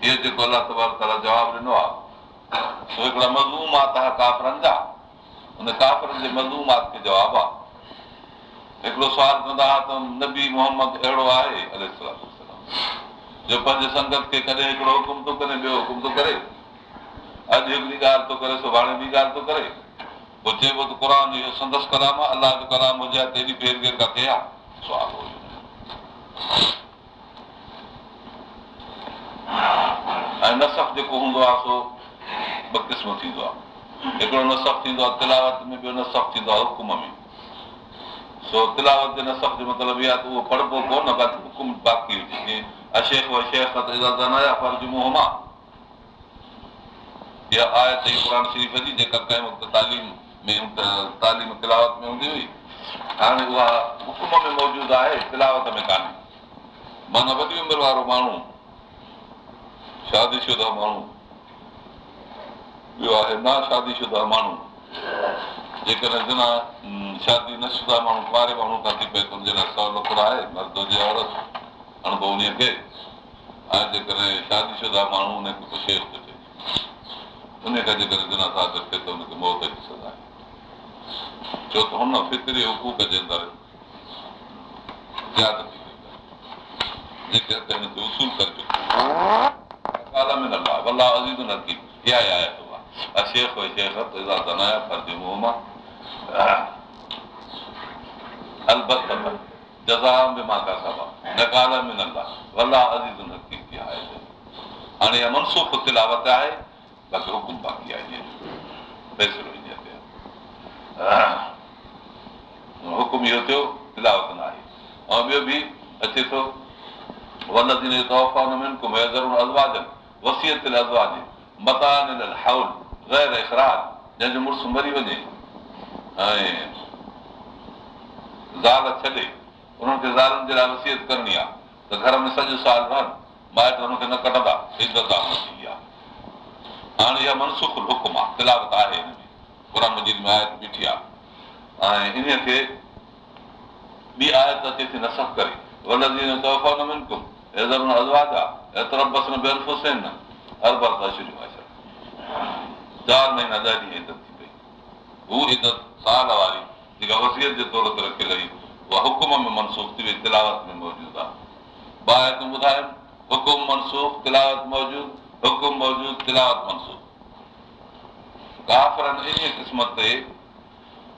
اهو جيڪو الله تبار تالا جواب ڏنو آهي هڪڙا مزومات آهي ڪافرن جا هن ڪافرن جي مزومات کي جواب آهي. هڪڙو سوال ڪندا هئا ته نبي محمد اهڙو آهي جو پنهنجي سنگت کي ڪڏهن هڪڙو حڪم ٿو ڪري ٻيو حڪم ٿو ڪري. اڄ هڪڙي ڳالهه ٿو ڪري سڀاڻي ٻي ڳالهه ٿو ڪري. پوءِ چئبو ته قر اهو سندس ڪلام آهي الله جو ڪلام هجي ته هيڏي ڦير ڦير ڪٿي آهي سوال ۽ نصف جيڪو هوندو آهي سو ٻه قسم ٿيندو آهي هڪڙو نصف ٿيندو آهي تلاوت ۾ ٻيو نصف ٿيندو آهي حڪم ۾ سو تلاوت جي نصف جو مطلب اهو آهي ته اهو پڙهبو ڪونه باقي حڪم باقي هجي جيئن اشيک وشيک فرض موهما اها آهي ته قر شريف جي جيڪا ڪنهن وقت تعليم ۾ تعليم تلاوت ۾ هوندي هئي هاڻي اها حڪم ۾ موجود آهي تلاوت ۾ ڪانهي معنيٰ وڏي عمر وارو ماڻهو شادي شده ماڻهو ٻيو آهي نا شادي شده ماڻهو جيڪڏهن بنا شادي نه شده ماڻهو ڪئاري ماڻهو کان ٿي پئي ته هن جي لاءِ سهوليت آهي مرد هجي عورت اڻبو ان کي ۽ جيڪڏهن شادي شده ماڻهو هن کي ڪجهه شيش ٿو ٿئي ان کان جيڪڏهن بنا ساٿ ٿئي ته هن کي موت اچي سگهندا ڇو ته هن فڪري هڪوڪ جي اندر جيادتي جيڪي هن تي اصول ڪري هاڻي منسوک تلاوت آهي باقي حڪم باقي آهي فيصلو حڪم اهو ٿيو تلاوت نه آهي ۽ ٻيو به اچي ٿو وسيت غير اخراج جنهن جو مڙس مري وڃي ۽ زال ڇڏي انهن کي زالن جي لاءِ وسيت ڪرڻي آهي ته گهر ۾ سڄو سال رهن مائٽ هن کي نه ڪڍندا عزت آهي هاڻي اها منسک حڪم آهي تلاوت آهي هن ۾ قر مجيد ۾ آيت بيٺي آهي ۽ ان کي ٻي آيت اچي ٿي نسک ڪري چار مهينا ڏهه ڏينهن عزت ٿي پئي هو عزت سال واري جيڪا وسيت جي طور تي رکيل هئي اها حڪم ۾ منسوک ٿي وئي تلاوت ۾ موجود آهي ٻه آيتون ٻڌايون حڪم منسوک تلاوت موجود حڪم موجود تلاوت منسوک ڪافرن ان قسمت تي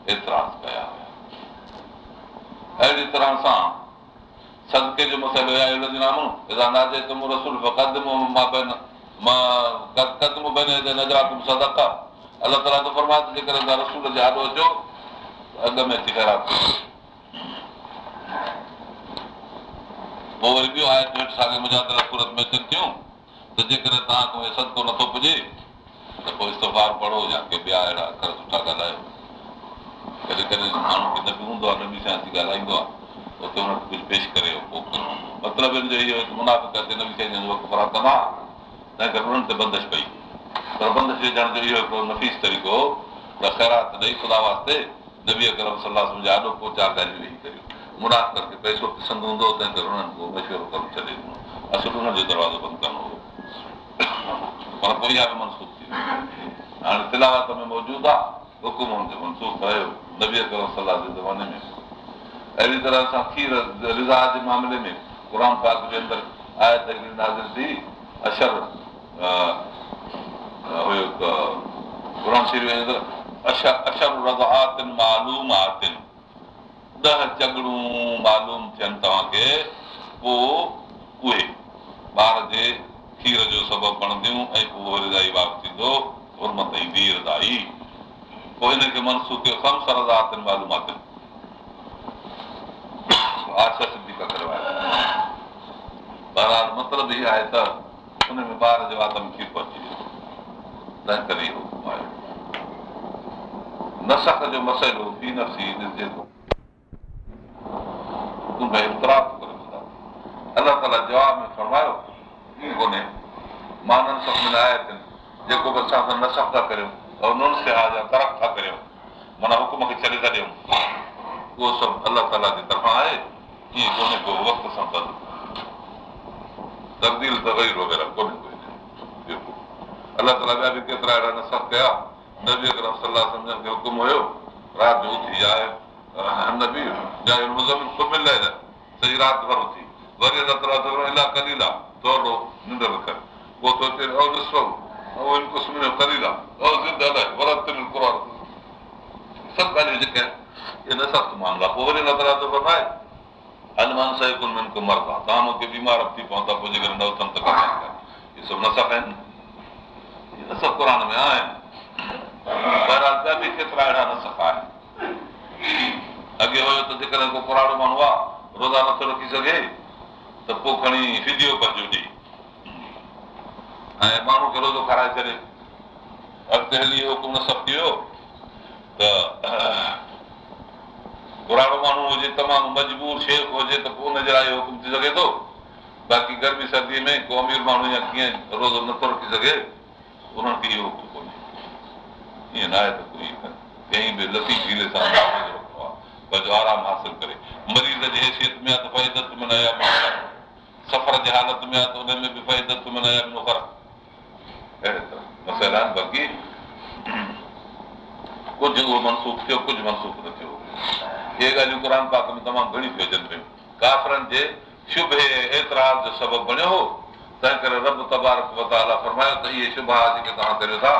اعتراض ڪيا هئا اهڙي طرح سان صدقي جو مسئلو الله تالا ته فرمائي جيڪر رسول جي آڏو اچو اڳ ۾ اچي خراب پوءِ وري ٻيو آهي ساڳي منهنجا سورت ۾ اچن ٿيون ته جيڪڏهن توهان سدڪو نٿو پڄي ته پوءِ استفار پڙهو يا ڪي ٻيا اهڙا اکر سٺا ڳالهايو ڪڏهن ڪڏهن ماڻهو کي نه به هوندو آهي نبي سان اچي ڳالهائيندو آهي اتي هن کي ڪجهه پيش ڪري پوءِ مطلب هن جو اهو مناف ڪندا تنهن ڪري انهن تي بندش پئي پر بندش وجهڻ جو اهو هڪڙو نفيس طريقو ته خيرات ڏيئي خدا واسطي نبي اڪرم صلاح منهنجا آڏو ڳالهيون ويهي ڪريون مناف ڪرڪي پئسو پسند هوندو تنهن ڪري هنن پوءِ مشورو ڪري ڇڏي ڏنو اصل هنن جو دروازو بند ڪرڻو هو پر پوءِ اها به منسوک ٿي هاڻي تلاوت ۾ موجود آهي حڪم منسوک ڪيو نبي اڪرم صلاح جي زماني ۾ اهڙي طرح سان کير رضا جي معاملي ۾ قر پاڪ جي اندر آيت ناظر ٿي اشر هيو قر شريف جي اندر اشر رزاتن معلوم آتن ڏهه چگڙون معلوم ٿين توهان کي پوءِ اهي ٻار جي کير جو سبب بڻنديون ۽ پوءِ رضائي واڪ ٿيندو هرمت ايندي رضائي پوءِ هن کي منسوک ڪيو ڪم سرزاتن مالوماتن مطلب اها آهي ته هن ۾ ٻار جو آدم کي پهچي ويو تنهن ڪري اهو نسک جو مسئلو به نفسي ڏسجي ٿو الله تالا جواب ۾ فرمايو ڪونهي مانن سڀ آيا اٿن جيڪو به اسان سان نسک ٿا ڪريون ۽ نن سها جا طرف ٿا ڪريون معنيٰ حڪم کي ڇڏي ٿا ڏيون اهو سڀ الله تالا جي طرفان آهي ائين ڪونهي ڪو وقت سان گڏ تبديل تگير وغيره ڪونهي الله تالا ٻيا به ڪيترا اهڙا نسر ڪيا نبي اگر صلاح سمجهڻ کي حڪم هيو رات جو اٿي آهي نبي سمهيل سڄي رات ڀر اٿي وري الله تالا الاهه ڪليلا ٿورو ننڊ رک پوءِ ٿو اچي انڪو سمهيو ڪليلا سڀ ڳالهيون جيڪي آهن اهي نسر معاملا پوءِ وري الله تالا ٿو فرمائي هنومان صاحب ڪو مرد. آهي توهان مون کي بيمار ٿي پوندا پوءِ جيڪر نه اٿن ته اهي سڀ نسک آهن اهي نسک قر ۾ آهن بهرحال ٻيا به ڪيترا اهڙا نسک آهن اڳي هيو ته جيڪڏهن ڪو پراڻو ماڻهو آهي روزا نٿو رکي سگهي ته پوءِ کڻي فديو ڪجو ڏي ۽ ماڻهو کي روزو کارائي ڇڏي اڳتي هلي حڪم نسک ٿي ويو ته پراڻو ماڻهو هجي تمام مجبور شيخ هجي ته پوءِ هن جي لاءِ حڪم ٿي سگهي ٿو. باقي گرمي سرديءَ ۾ ڪو امير ماڻهو يا ڪيئن روزو نٿو رکي سگهي انهن کي اهو حڪم ڪونهي. ائين نه آهي ته ڪوئي ڪنهن به لتي جهيلي سان آهي. آرام حاصل ڪري. مريض جي حيثيت ۾ آهي ته فائدت ۾ نه آيا سفر جي حالت ۾ آهي ته هن ۾ به فائدت ۾ نه آيا اهڙي طرح. مسئلا آهن باقي ڪجهه اهو منسوک ٿيو ڪجهه منسوک نه ٿيو اهي ڳالهيون قر پاڪ ۾ تمام گهڻي ٿيون اچن پيون ڪافرن جي شڀ اعتراض جو سبب بڻيو هو تنهن ڪري رب تبارڪ وتالا فرمايو ته اهي شڀا جيڪي توهان ڪريو ٿا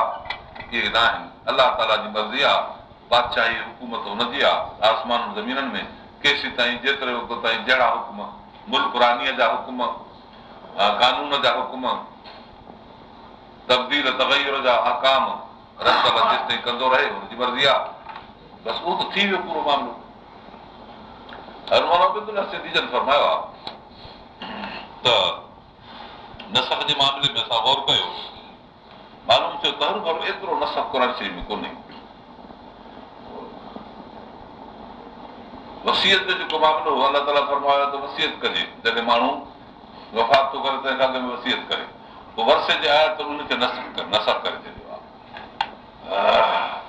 اهي نه آهن الله تالا جي مرضي آهي بادشاهي حڪومت هن جي آهي آسمان زمينن ۾ ڪيسي تائين جيتري وقت تائين جهڙا حڪم ملڪ رانيءَ جا حڪم قانون جا حڪم تبديل تگير جا هڪام رسل جيستائين ڪندو رهي هن جي مرضي آهي بس اهو ته ٿي ويو پورو معاملو سنڌي جن فرمايو آهي ته نسک جي معاملي ۾ اسان گور ڪيو معلوم ٿيو ته هر ڀرو ايترو نسک قر شريف ۾ ڪونهي وسيت جو جيڪو معاملو هو الله تالا فرمايو ته وسيت ڪجي جڏهن ماڻهو وفات ٿو ڪري تنهن کان ۾ وسيت ڪري پوءِ ورسي جي آيا ته ان کي نسک نسک ڪري ڇڏيو آهي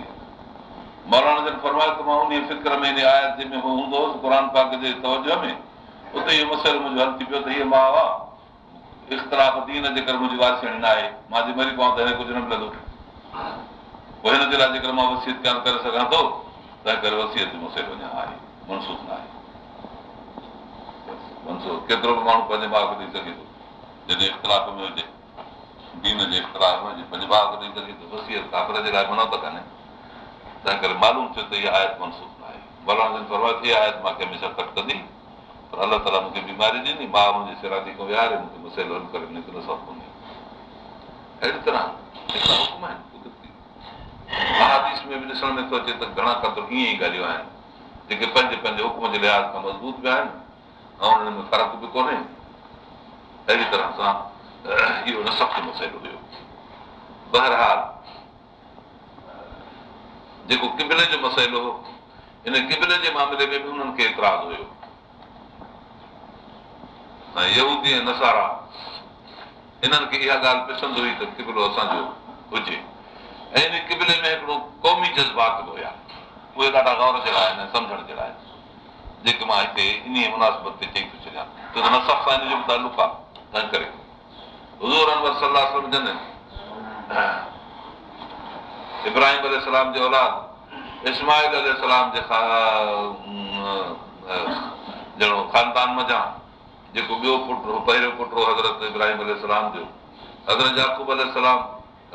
مولانا جن فرمايو ته مان ان فڪر ۾ آيت جي ۾ هوندو هئس قر پاڪ جي توجو ۾. اتي اهو مسئلو منهنجو هل ٿي پيو ته هيءَ ماءُ آهي اختلاف دين جي ڪري منهنجي واسيڻي نه آهي مان جي مري پوان ته هن ڪجهه نه ملندو. پوءِ هن جي لاءِ جيڪر مان وسيت ڪانه ڪري سگهان ٿو تنهن ڪري وسيت جو مسئلو اڃا آهي منسوک نه آهي ڪيترو به ماڻهو پنهنجي ڀاءُ کي ڏيئي سگهي ٿو جڏهن اختلاف ۾ هجي دين جي اختلاف ۾ هجي پنهنجي ڀاءُ کي ڏيئي سگهي ٿو وسيت ڪاڪر جي لاءِ منا ته ڪانهي تنهن ڪري معلوم ٿيو ته اها آيت منسوک نه آهي ڀڳوان اها آيت مون کي هميشه ڪٽ ڪندي پر الله تالا مون کي بيماري ڏني ماءُ منهنجي سرادي کان ويهاري مون کي مسئلو هل ڪري نڪر سگهه ڪونهي اهڙي طرح حڪم آهن مهاديس ۾ به ڏسڻ ۾ ٿو اچي ته گهڻا قدر ائين ئي ڳالهيون آهن جيڪي پنهنجي پنهنجي حڪم جي لحاظ کان مضبوط به آهن ۽ انهن ۾ فرق به ڪونهي اهڙي طرح سان اهو نه سخت مسئلو هيو بهرحال جيڪو ڪبلي جو مسئلو هو هن ڪبلي جي معاملي ۾ به انهن کي اعتراض هيو. ۽ يودي ۽ نسارا هنن کي اها ڳالهه پسند هئي ته ڪبلو اسان جو هجي. ۽ هن ڪبلي ۾ هڪڙو قومي جذبات به هئا. اهي ڏاڍا گور جي لاءِ آهن سمجهڻ جي لاءِ. جيڪي مان هتي ان مناسبت تي چئي ٿو ڇڏيان. ڇو ته نسب سان هن جو تعلق آهي تنهن ڪري. حضور انور صلاح سمجهن ابراهيم الارم جي اولاد اسمائل الارم جي ڄڻو خاندان مزا جيڪو ٻيو پٽ پهريون پٽ هو حضرت ابراهيم الارم جو حضرت ياقوب الارم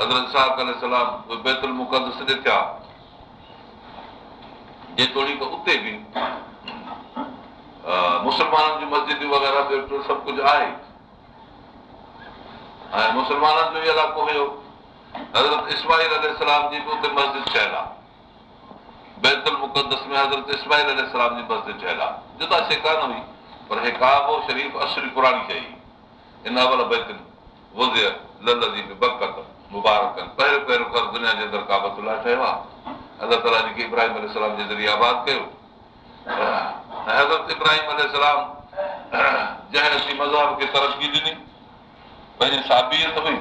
حضرت ساڪ الارم بيتل مقدس ڏي ٿيا جيتوڻيڪ اتي به مسلمانن جون مسجدون وغيره سڀ ڪجهه آهي ۽ مسلمانن جو علائقو هيو حضرت اسماهيل جي به اتي مسجد ٺهيل آهي بيتل مقدس ۾ حضرت اسماهيل جي مسجد ٺهيل آهي جدا شيءِ ڪانه هئي پر هي قابو شريف اصلي پراڻي شيءِ ان اول بيتل لل جي بڪت مبارڪ پهريون پهريون ڪر دنيا جي اندر ڪابت لاءِ ٺهيو آهي الله تالا جيڪي ابراهيم جي ذريعي آباد ڪيو حضرت ابراهيم جنهن مذهب کي ترقي ڏني پنهنجي سابيت هئي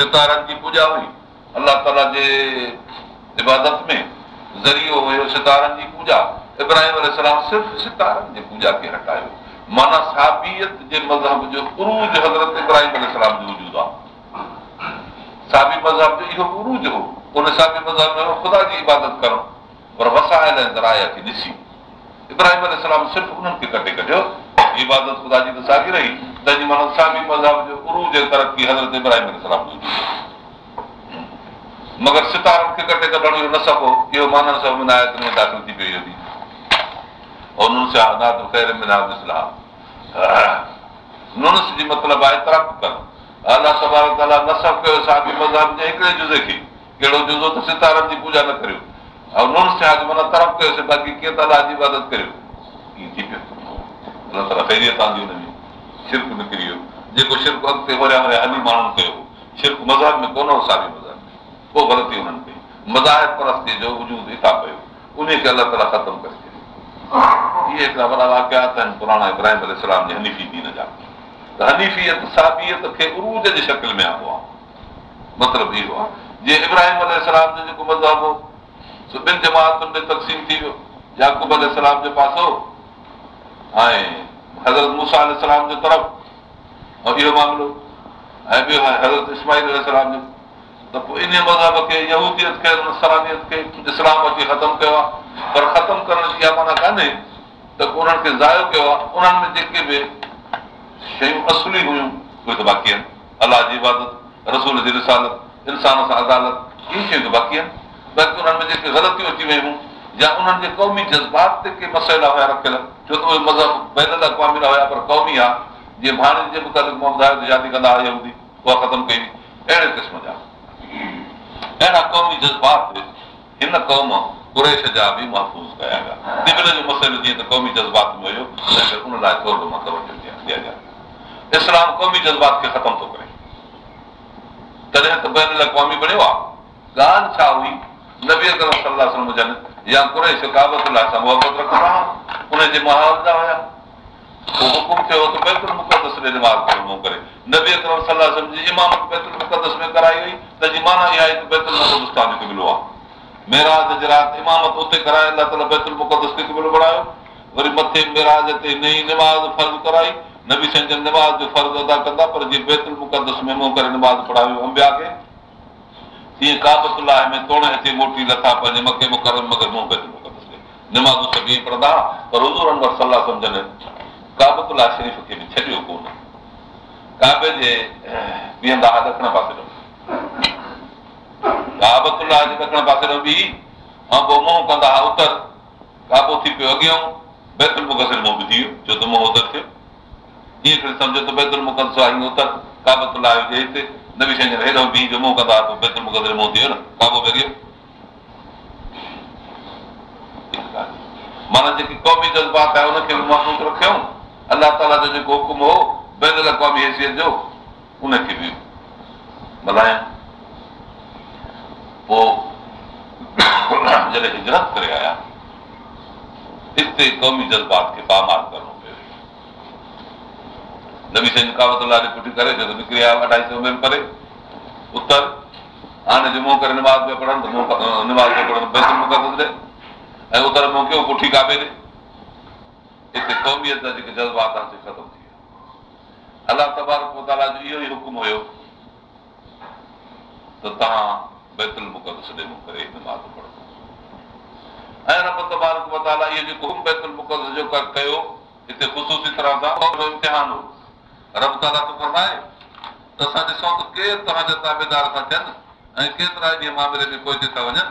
ستارن جي پوڄا هئي. الله تالا جي عبادت ۾ ذريعو هيو ستارن جي پوڄا. ابراهيم صرف ستارن جي پوڄا کي هٽايو. معنيٰ سابيت جي مذهب جو عروج حضرت ابراهيم جو وجود آهي سابي مذهب جو اهو عروج هو. ان سابي مذهب ۾ خدا جي عبادت ڪرڻ. پر وسايل ۽ درايا کي ڏسي. ابراهيم صرف انهن کي ڪٽي ڪڍيو. عبادت خدا جي ته ساڳي رهي تنهنجي معنيٰ سابي مذهب جو عروج ترقي حضرت ابراهيم مگر ستارن کي ڪٽي ڪڍڻ اهو نه سگهو اهو مانن سڀ نايت ۾ داخل ٿي پئي هلي ننس جي مطلب آهي ترق ڪر الله تبار تالا نسب ڪيو سابي مذهب جي هڪڙي جزي کي ڪهڙو جزو ته ستارن جي پوڄا نه ڪريو ۽ ننس ٿيا معنيٰ طرف ڪيوسين باقي ڪيئن ته جي عبادت ڪريو ائين ٿي پيو الله آندي هن ۾ شرڪ نڪري ويو جيڪو شرڪ اڳتي وريا وريا هلي ماڻهن ڪيو شرڪ مذهب ۾ ڪونه هو سابي مذهب پوءِ غلطي هنن ڪئي مزاهب پرستي جو وجود هتان ڪيو ان کي الله تالا ختم ڪري ڇڏيو اهي هڪڙا وڏا واڪيات آهن پراڻا ابراهيم اسلام جي هنيفي دين جا ته هنيفيت سابيت کي عروج جي شڪل ۾ آندو آهي مطلب اهو آهي جيئن ابراهيم جو جيڪو مذهب هو سو ٻن جماتن ۾ تقسيم ٿي ويو ياقوب جو پاسو ۽ حضرت موسيٰ جو طرف ۽ اهو معاملو ۽ ٻيو حضرت اسماهيل جو ته پوءِ ان مذهب کي يهوديت کي سلانيت کي اسلام اچي ختم ڪيو آهي پر ختم ڪرڻ جي اها معنيٰ ڪانهي ته انهن کي زايو ڪيو آهي انهن ۾ جيڪي به شيون اصلي هيون اهي ته باقي آهن الله جي عبادت رسول جي رسالت انسان سان عدالت اهي شيون ته باقي آهن باقي انهن ۾ جيڪي غلطيون اچي ويون يا انهن جي قومي جذبات تي ڪي مسئلا هئا رکيل ڇو ته اهي مذهب بيدل اقوامي نه هئا پر قومي آهي جيئن ڀاڻي جي مطابق شادي ڪندا هئا يهودي اها ختم ڪئي اهڙي قسم جا اهڙا قومي جذبات هن قوم ڪريش جا به محفوظ ڪيا ويا جو مسئلو جيئن ته قومي جذبات ۾ هيو ان لاءِ ٿورو مان توجو اسلام قومي جذبات کي ختم ٿو ڪري تڏهن ته بين قومي بڻيو آهي ڳالهه ڇا هئي نبي اڪرم صلاح هجن يا ڪريش ڪابت لاءِ محبت رکندا هئا ان جي ماحول جا هئا حڪم ٿيو ته بيتل مقدس ڏي نماز پڙهڻو ڪري. نبي اڪرم صلاح جي امامت بيتل مقدس ۾ ڪرائي وئي ته معنيٰ اها آهي ته بيتل مقدس توهان جو قبلو آهي ميراج جي رات امامت اتي ڪرائي الله تالا بيتل مقدس کي قبلو بڻايو وري مٿي ميراج تي نئي نماز فرض ڪرائي. نبي سائين نماز جو فرض ادا ڪندا پر جيئن بيتل مقدس ۾ منهن ڪري نماز پڙهايو امبيا کي تيئن ڪابتلاهه ۾ توڙي اچي موٽي لٿا پنهنجي مڪي مقرم مگر منهن کي نماز سڀ ائين پڙهندا پر حضور انور صلاح سمجهن ڪابتلا شريف کي به ڇڏيو ڪونه ڪابي جي بيهندا هئا ڏکڻ پاسي ڪابتلا جي ڏکڻ پاسي ڏو به ۽ پوءِ منهن ڪندا هئا اتر قابو ٿي پيو اڳيان بيتل مقدس منهن ٿي ويو ڇو ته منهن اتر ٿيو ائين ڪري سمجهو ته بيتل مقدس آهي اتر ڪابتلا جي هتي نبي سائين هيڏو بيهه جو منهن ڪندا هئا ته بيتل مقدس منهن ٿي ويو نه قابو اڳيو معنيٰ جيڪي قومي جذبات آهي ان کي به محفوظ رکيئون الله تالا جو جيڪو حڪم هو بين اقوامي حيثيت جو ان کي به ٻڌايان پوءِ جڏهن هجرت ڪري آيا هتي قومي جذبات کي پامار ڪرڻو پيو نبي سائين ڪاوت لاءِ پٺي ڪري جڏهن نڪري آيا اڍائي سؤ ميل پري اتر هاڻي جمعو ڪري نماز پيا پڙهن ته نماز پيا پڙهن بيتل مقدس ڏي. ۽ اتر مون ڪيو پٺي ڪابي ڏي. هتي قوميت جا جيڪي جذبات آهي ختم ٿي ويا. الله تبارڪ متالا جو اهو ئي حڪم هيو ته توهان بيتل مقدس ڏي مون ڪري نماز پڙهو. ۽ رب تبارڪ متالا اهو جيڪو حڪم بيتل مقدس جو ڪيو هتي خشوسي طرح سان امتحان هو رب تالا ٿو فرمائي ته اسان ڏسون ته ڪير توهان جا تابيدار ٿا ٿين ۽ ڪيترا ڏينهن معاملي ۾ پهچي ٿا وڃن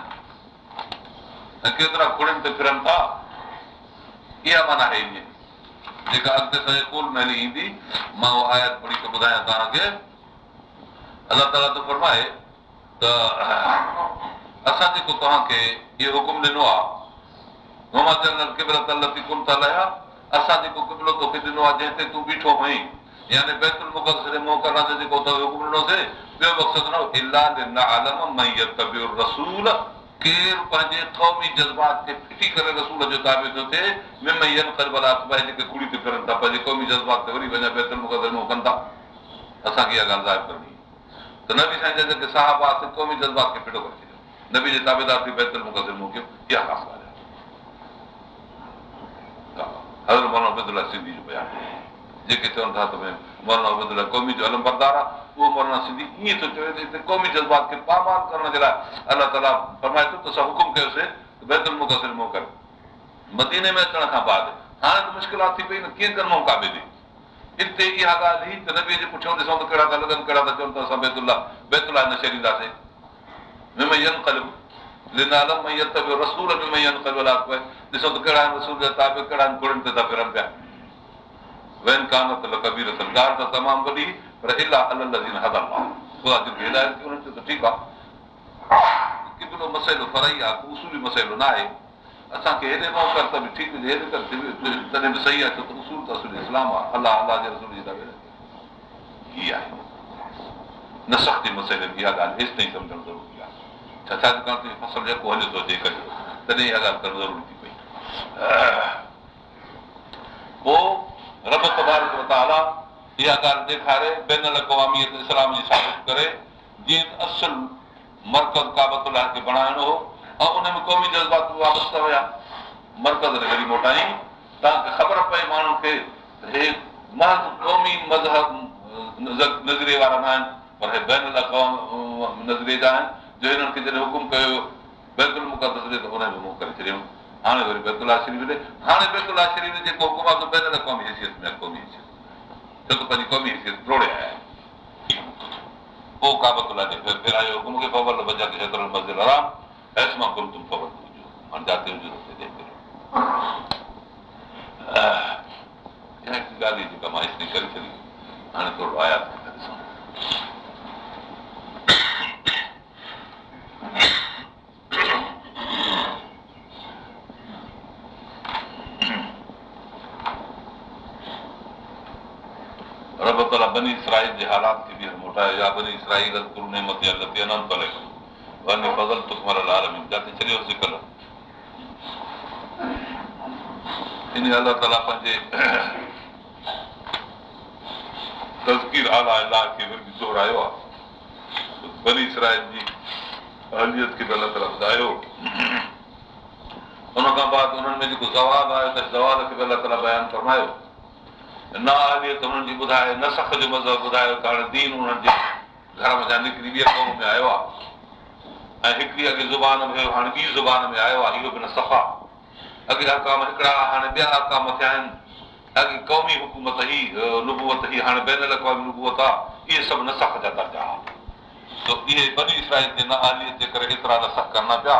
۽ ڪيترا کڙين تي فرن ٿا اها معنيٰ آهي ائين جيڪا اڳتي سڄي ڪل محلي ايندي مان اها آيت پڙهي ڪري ٻڌايان توهان کي الله تالا ته فرمائي ته اسان جيڪو توهان کي اهو حڪم ڏنو آهي ٿا ليا اسان جيڪو ڪبلو توکي ڏنو آهي جنهن تي تون بيٺو هئي يعني بيتل مقدس موهه ڪرڻ جو جيڪو حڪم ڏنوسين ٻيو مقصد نه رسول ڪير پنهنجي قومي جذبات کي ڦٽي ڪري رسول جو تابي ٿو ٿئي جيڪي ڪڙي تي فرن ٿا پنهنجي قومي جذبات تي وري وڃان ڪن ٿا اسان کي اها ڳالهه ظاهر ڪرڻي ته نبي سائين جا جيڪي صاحب آهي قومي جذبات کي ڦٽو ڪري ڇڏيو نبي جي تابيدار ٿي بيتل مقدر موڪليو اها خاص ڳالهه آهي حضرت مولانا سنڌي جو بيان جيڪي چون ٿا ته ڀئي مولانا ابدلا قومي جو الم بردار آهي اهو مولانا سنڌي ائين ٿو چوي ته هتي قومي جذبات کي پامار ڪرڻ جي لاءِ الله تالا فرمائي ٿو ته اسان حڪم ڪيوسين بيتل مقسر موهه ڪري مديني ۾ اچڻ کان بعد هاڻي ته مشڪلات ٿي پئي نه ڪيئن ڪن ڪابي ڏي هتي اها ڳالهه هئي ته نبيءَ جي پٺيان ڏسون ته ڪهڙا ٿا لڳن ڪهڙا ٿا چون ته اسان بيتلا بيتلا نه ڇڏينداسين ڏسو ته ڪهڙا آهن رسول جا تابي ڪهڙا آهن گهڙن تي ٿا فرن پيا وين ڪانه ته ڪبير ڳالهه ته تمام وڏي پر الاهه ٺيڪ آهي ڪيترو مسئلو فرئي آهي اصولي مسئلو نه آهي اسان کي هيڏي ڪر ته به ٺيڪ هجي هيڏي ڪر تڏهن به صحيح آهي ڇو ته اصول ته اصل اسلام آهي الله الله جي رسول جي هيءَ آهي نه سختي مسئلي ۾ اها ڳالهه هيس تائين سمجهڻ ضروري آهي ڇا ڇا ڪرڻ فصل جيڪو هلي ٿو اچي ڪريو تڏهن اها ڳالهه ڪرڻ ضروري ٿي پئي پوءِ رب تبارڪ وتالا اها ڳالهه ڏيکاري بين اقواميت اسلام جي ثابت ڪري جيئن اصل مرڪز ڪابت کي بڻائڻو هو ۽ ان ۾ قومي جذبات وابستا هئا. مرڪز وري موٽائي توهان کي خبر پئي ماڻهن کي هي محض قومي مذهب نظريي وارا نه آهن پر هي بين نظريي جا آهن جو هنن کي جڏهن حڪم ڪيو بيتل مقدس ڏي ته ان ۾ مون ڪري ڇڏيئون هاڻي وري بيتلا شريف ڏي هاڻي بيتلا شريف جيڪو حڪم آهي بين قومي حيثيت ۾ قومي حيثيت ڇو ته پنهنجي قومي حيثيت تروڙي آيا آهن پوءِ ڪابتلا ڏي ڦر فرايو حڪم کي فول بجا کي هيترو مزل آرام ايس مان ڪل تم فول هجو هاڻي جاتي هجو ڳالهه جيڪا مان اسني ڪري ڇڏي هاڻي ٿورو آيا بني اسرائل جي حالات کي به موٽايو يا بني اسرائل نيمت يا لتي اننت هلي وڃي فضل تڪمر آلمين جتي ڇڏيوسين ڪلهه ان الله تالا پنهنجي تزڪير اعليٰ الله کي وري دهرايو آهي بني اسرائل جي اهليت کي به الله تالا ٻڌايو ان کان بعد انهن ۾ جيڪو زواب آيو ته زواب کي به الله تالا بيان فرمايو نه اهليت هنن جي ٻڌائي نه سک جو مذهب ٻڌايو ته هاڻي دين انهن جي گهر ۾ نڪري ٻئي قوم ۾ آيو آهي. ۽ هڪڙي اڳي زبان ۾ هيو هاڻي ٻي زبان ۾ آيو آهي اهو به نه صفا اڳي هڪام هڪڙا هاڻي ٻيا هڪام ٿيا آهن. اڳي قومي حڪومت ئي نبوئت ئي هاڻي بين اقوامي نبوئت آهي اهي سڀ نه سک جا درجا ته اهي بني اسرائل جي نه آليت جي ڪري ايترا نه سک ڪرنا پيا.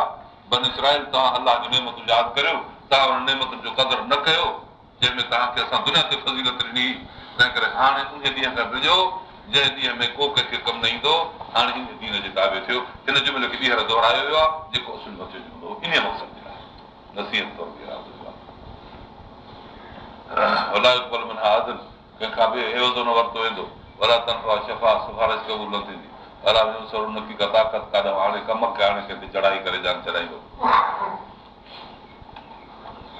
بن اسرائل توهان الله جي نيمتون ياد ڪريو توهان هن نيمتن جو قدر نه ڪيو جنهن ۾ توهان کي اسان دنيا تي فضيلت ڏني تنهن ڪري هاڻي ان ڏينهن کان ڏجو جنهن ڏينهن ۾ ڪو ڪنهن کي ڪم نه ايندو هاڻي ان ڏينهن جي تابي ٿيو. هن جملي کي ٻيهر دهرايو ويو آهي جيڪو اصل مٿي هوندو. ان مقصد جي لاءِ. نصيحت طور تي ڪنهن کان به ايوزو نه ورتو ويندو. ورا تنخواهه شفا سفارش قبول نه ٿيندي. الا ڪا طاقت ڪاڏي هاڻي ڪم کي هاڻي ڪنهن کي چڙهائي ڪري جان چڙهائيندو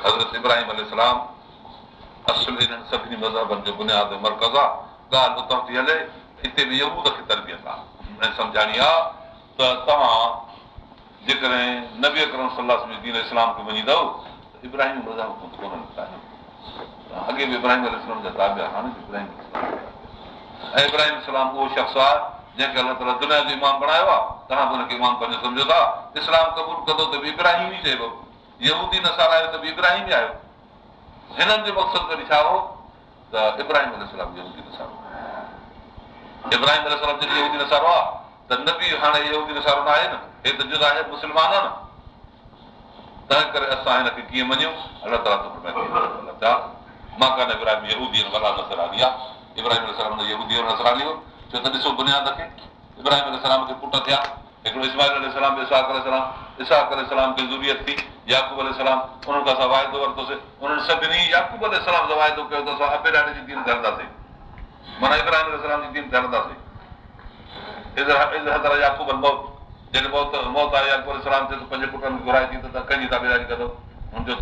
حضرت ابراهيم الارم اصل هنن سڀني مذهبن جو ابراهيم اسلام اهو شخص آهي جنهن کي ئي آيو هنن جو مقصد وري ڇا هو ته ابراهيم نسارو ابراهيم جڏهن نسارو آهي ته نه به هاڻي نسارو نه آهي نه هي ته جدا آهي مسلمان آهي نه تنهن ڪري اسان هن کي ڪيئن مڃون الله تالا مان ڪانه ابراهيم ابراهيم ڇو ته ڏسو بنياد کي ابراهيم کي پٽ ٿيا هڪڙو اسماهل اسلام اساڪ اساڪ اسلام کي ضرورت ٿي ياڪوب الارم انهن کان اسان واعدو ورتوسين انهن سڀني ياڪوب الارم سان واعدو ڪيو ته اسان ابي ڏاڍي جي دين ڌرنداسين معنيٰ ابراهيم الارم جي دين ڌرنداسين ياڪوب موت جڏهن موت موت آهي ياڪوب الارم تي پنج پٽن گهرائي ٿي ته ڪنهن جي تابيداري ڪندو هن جو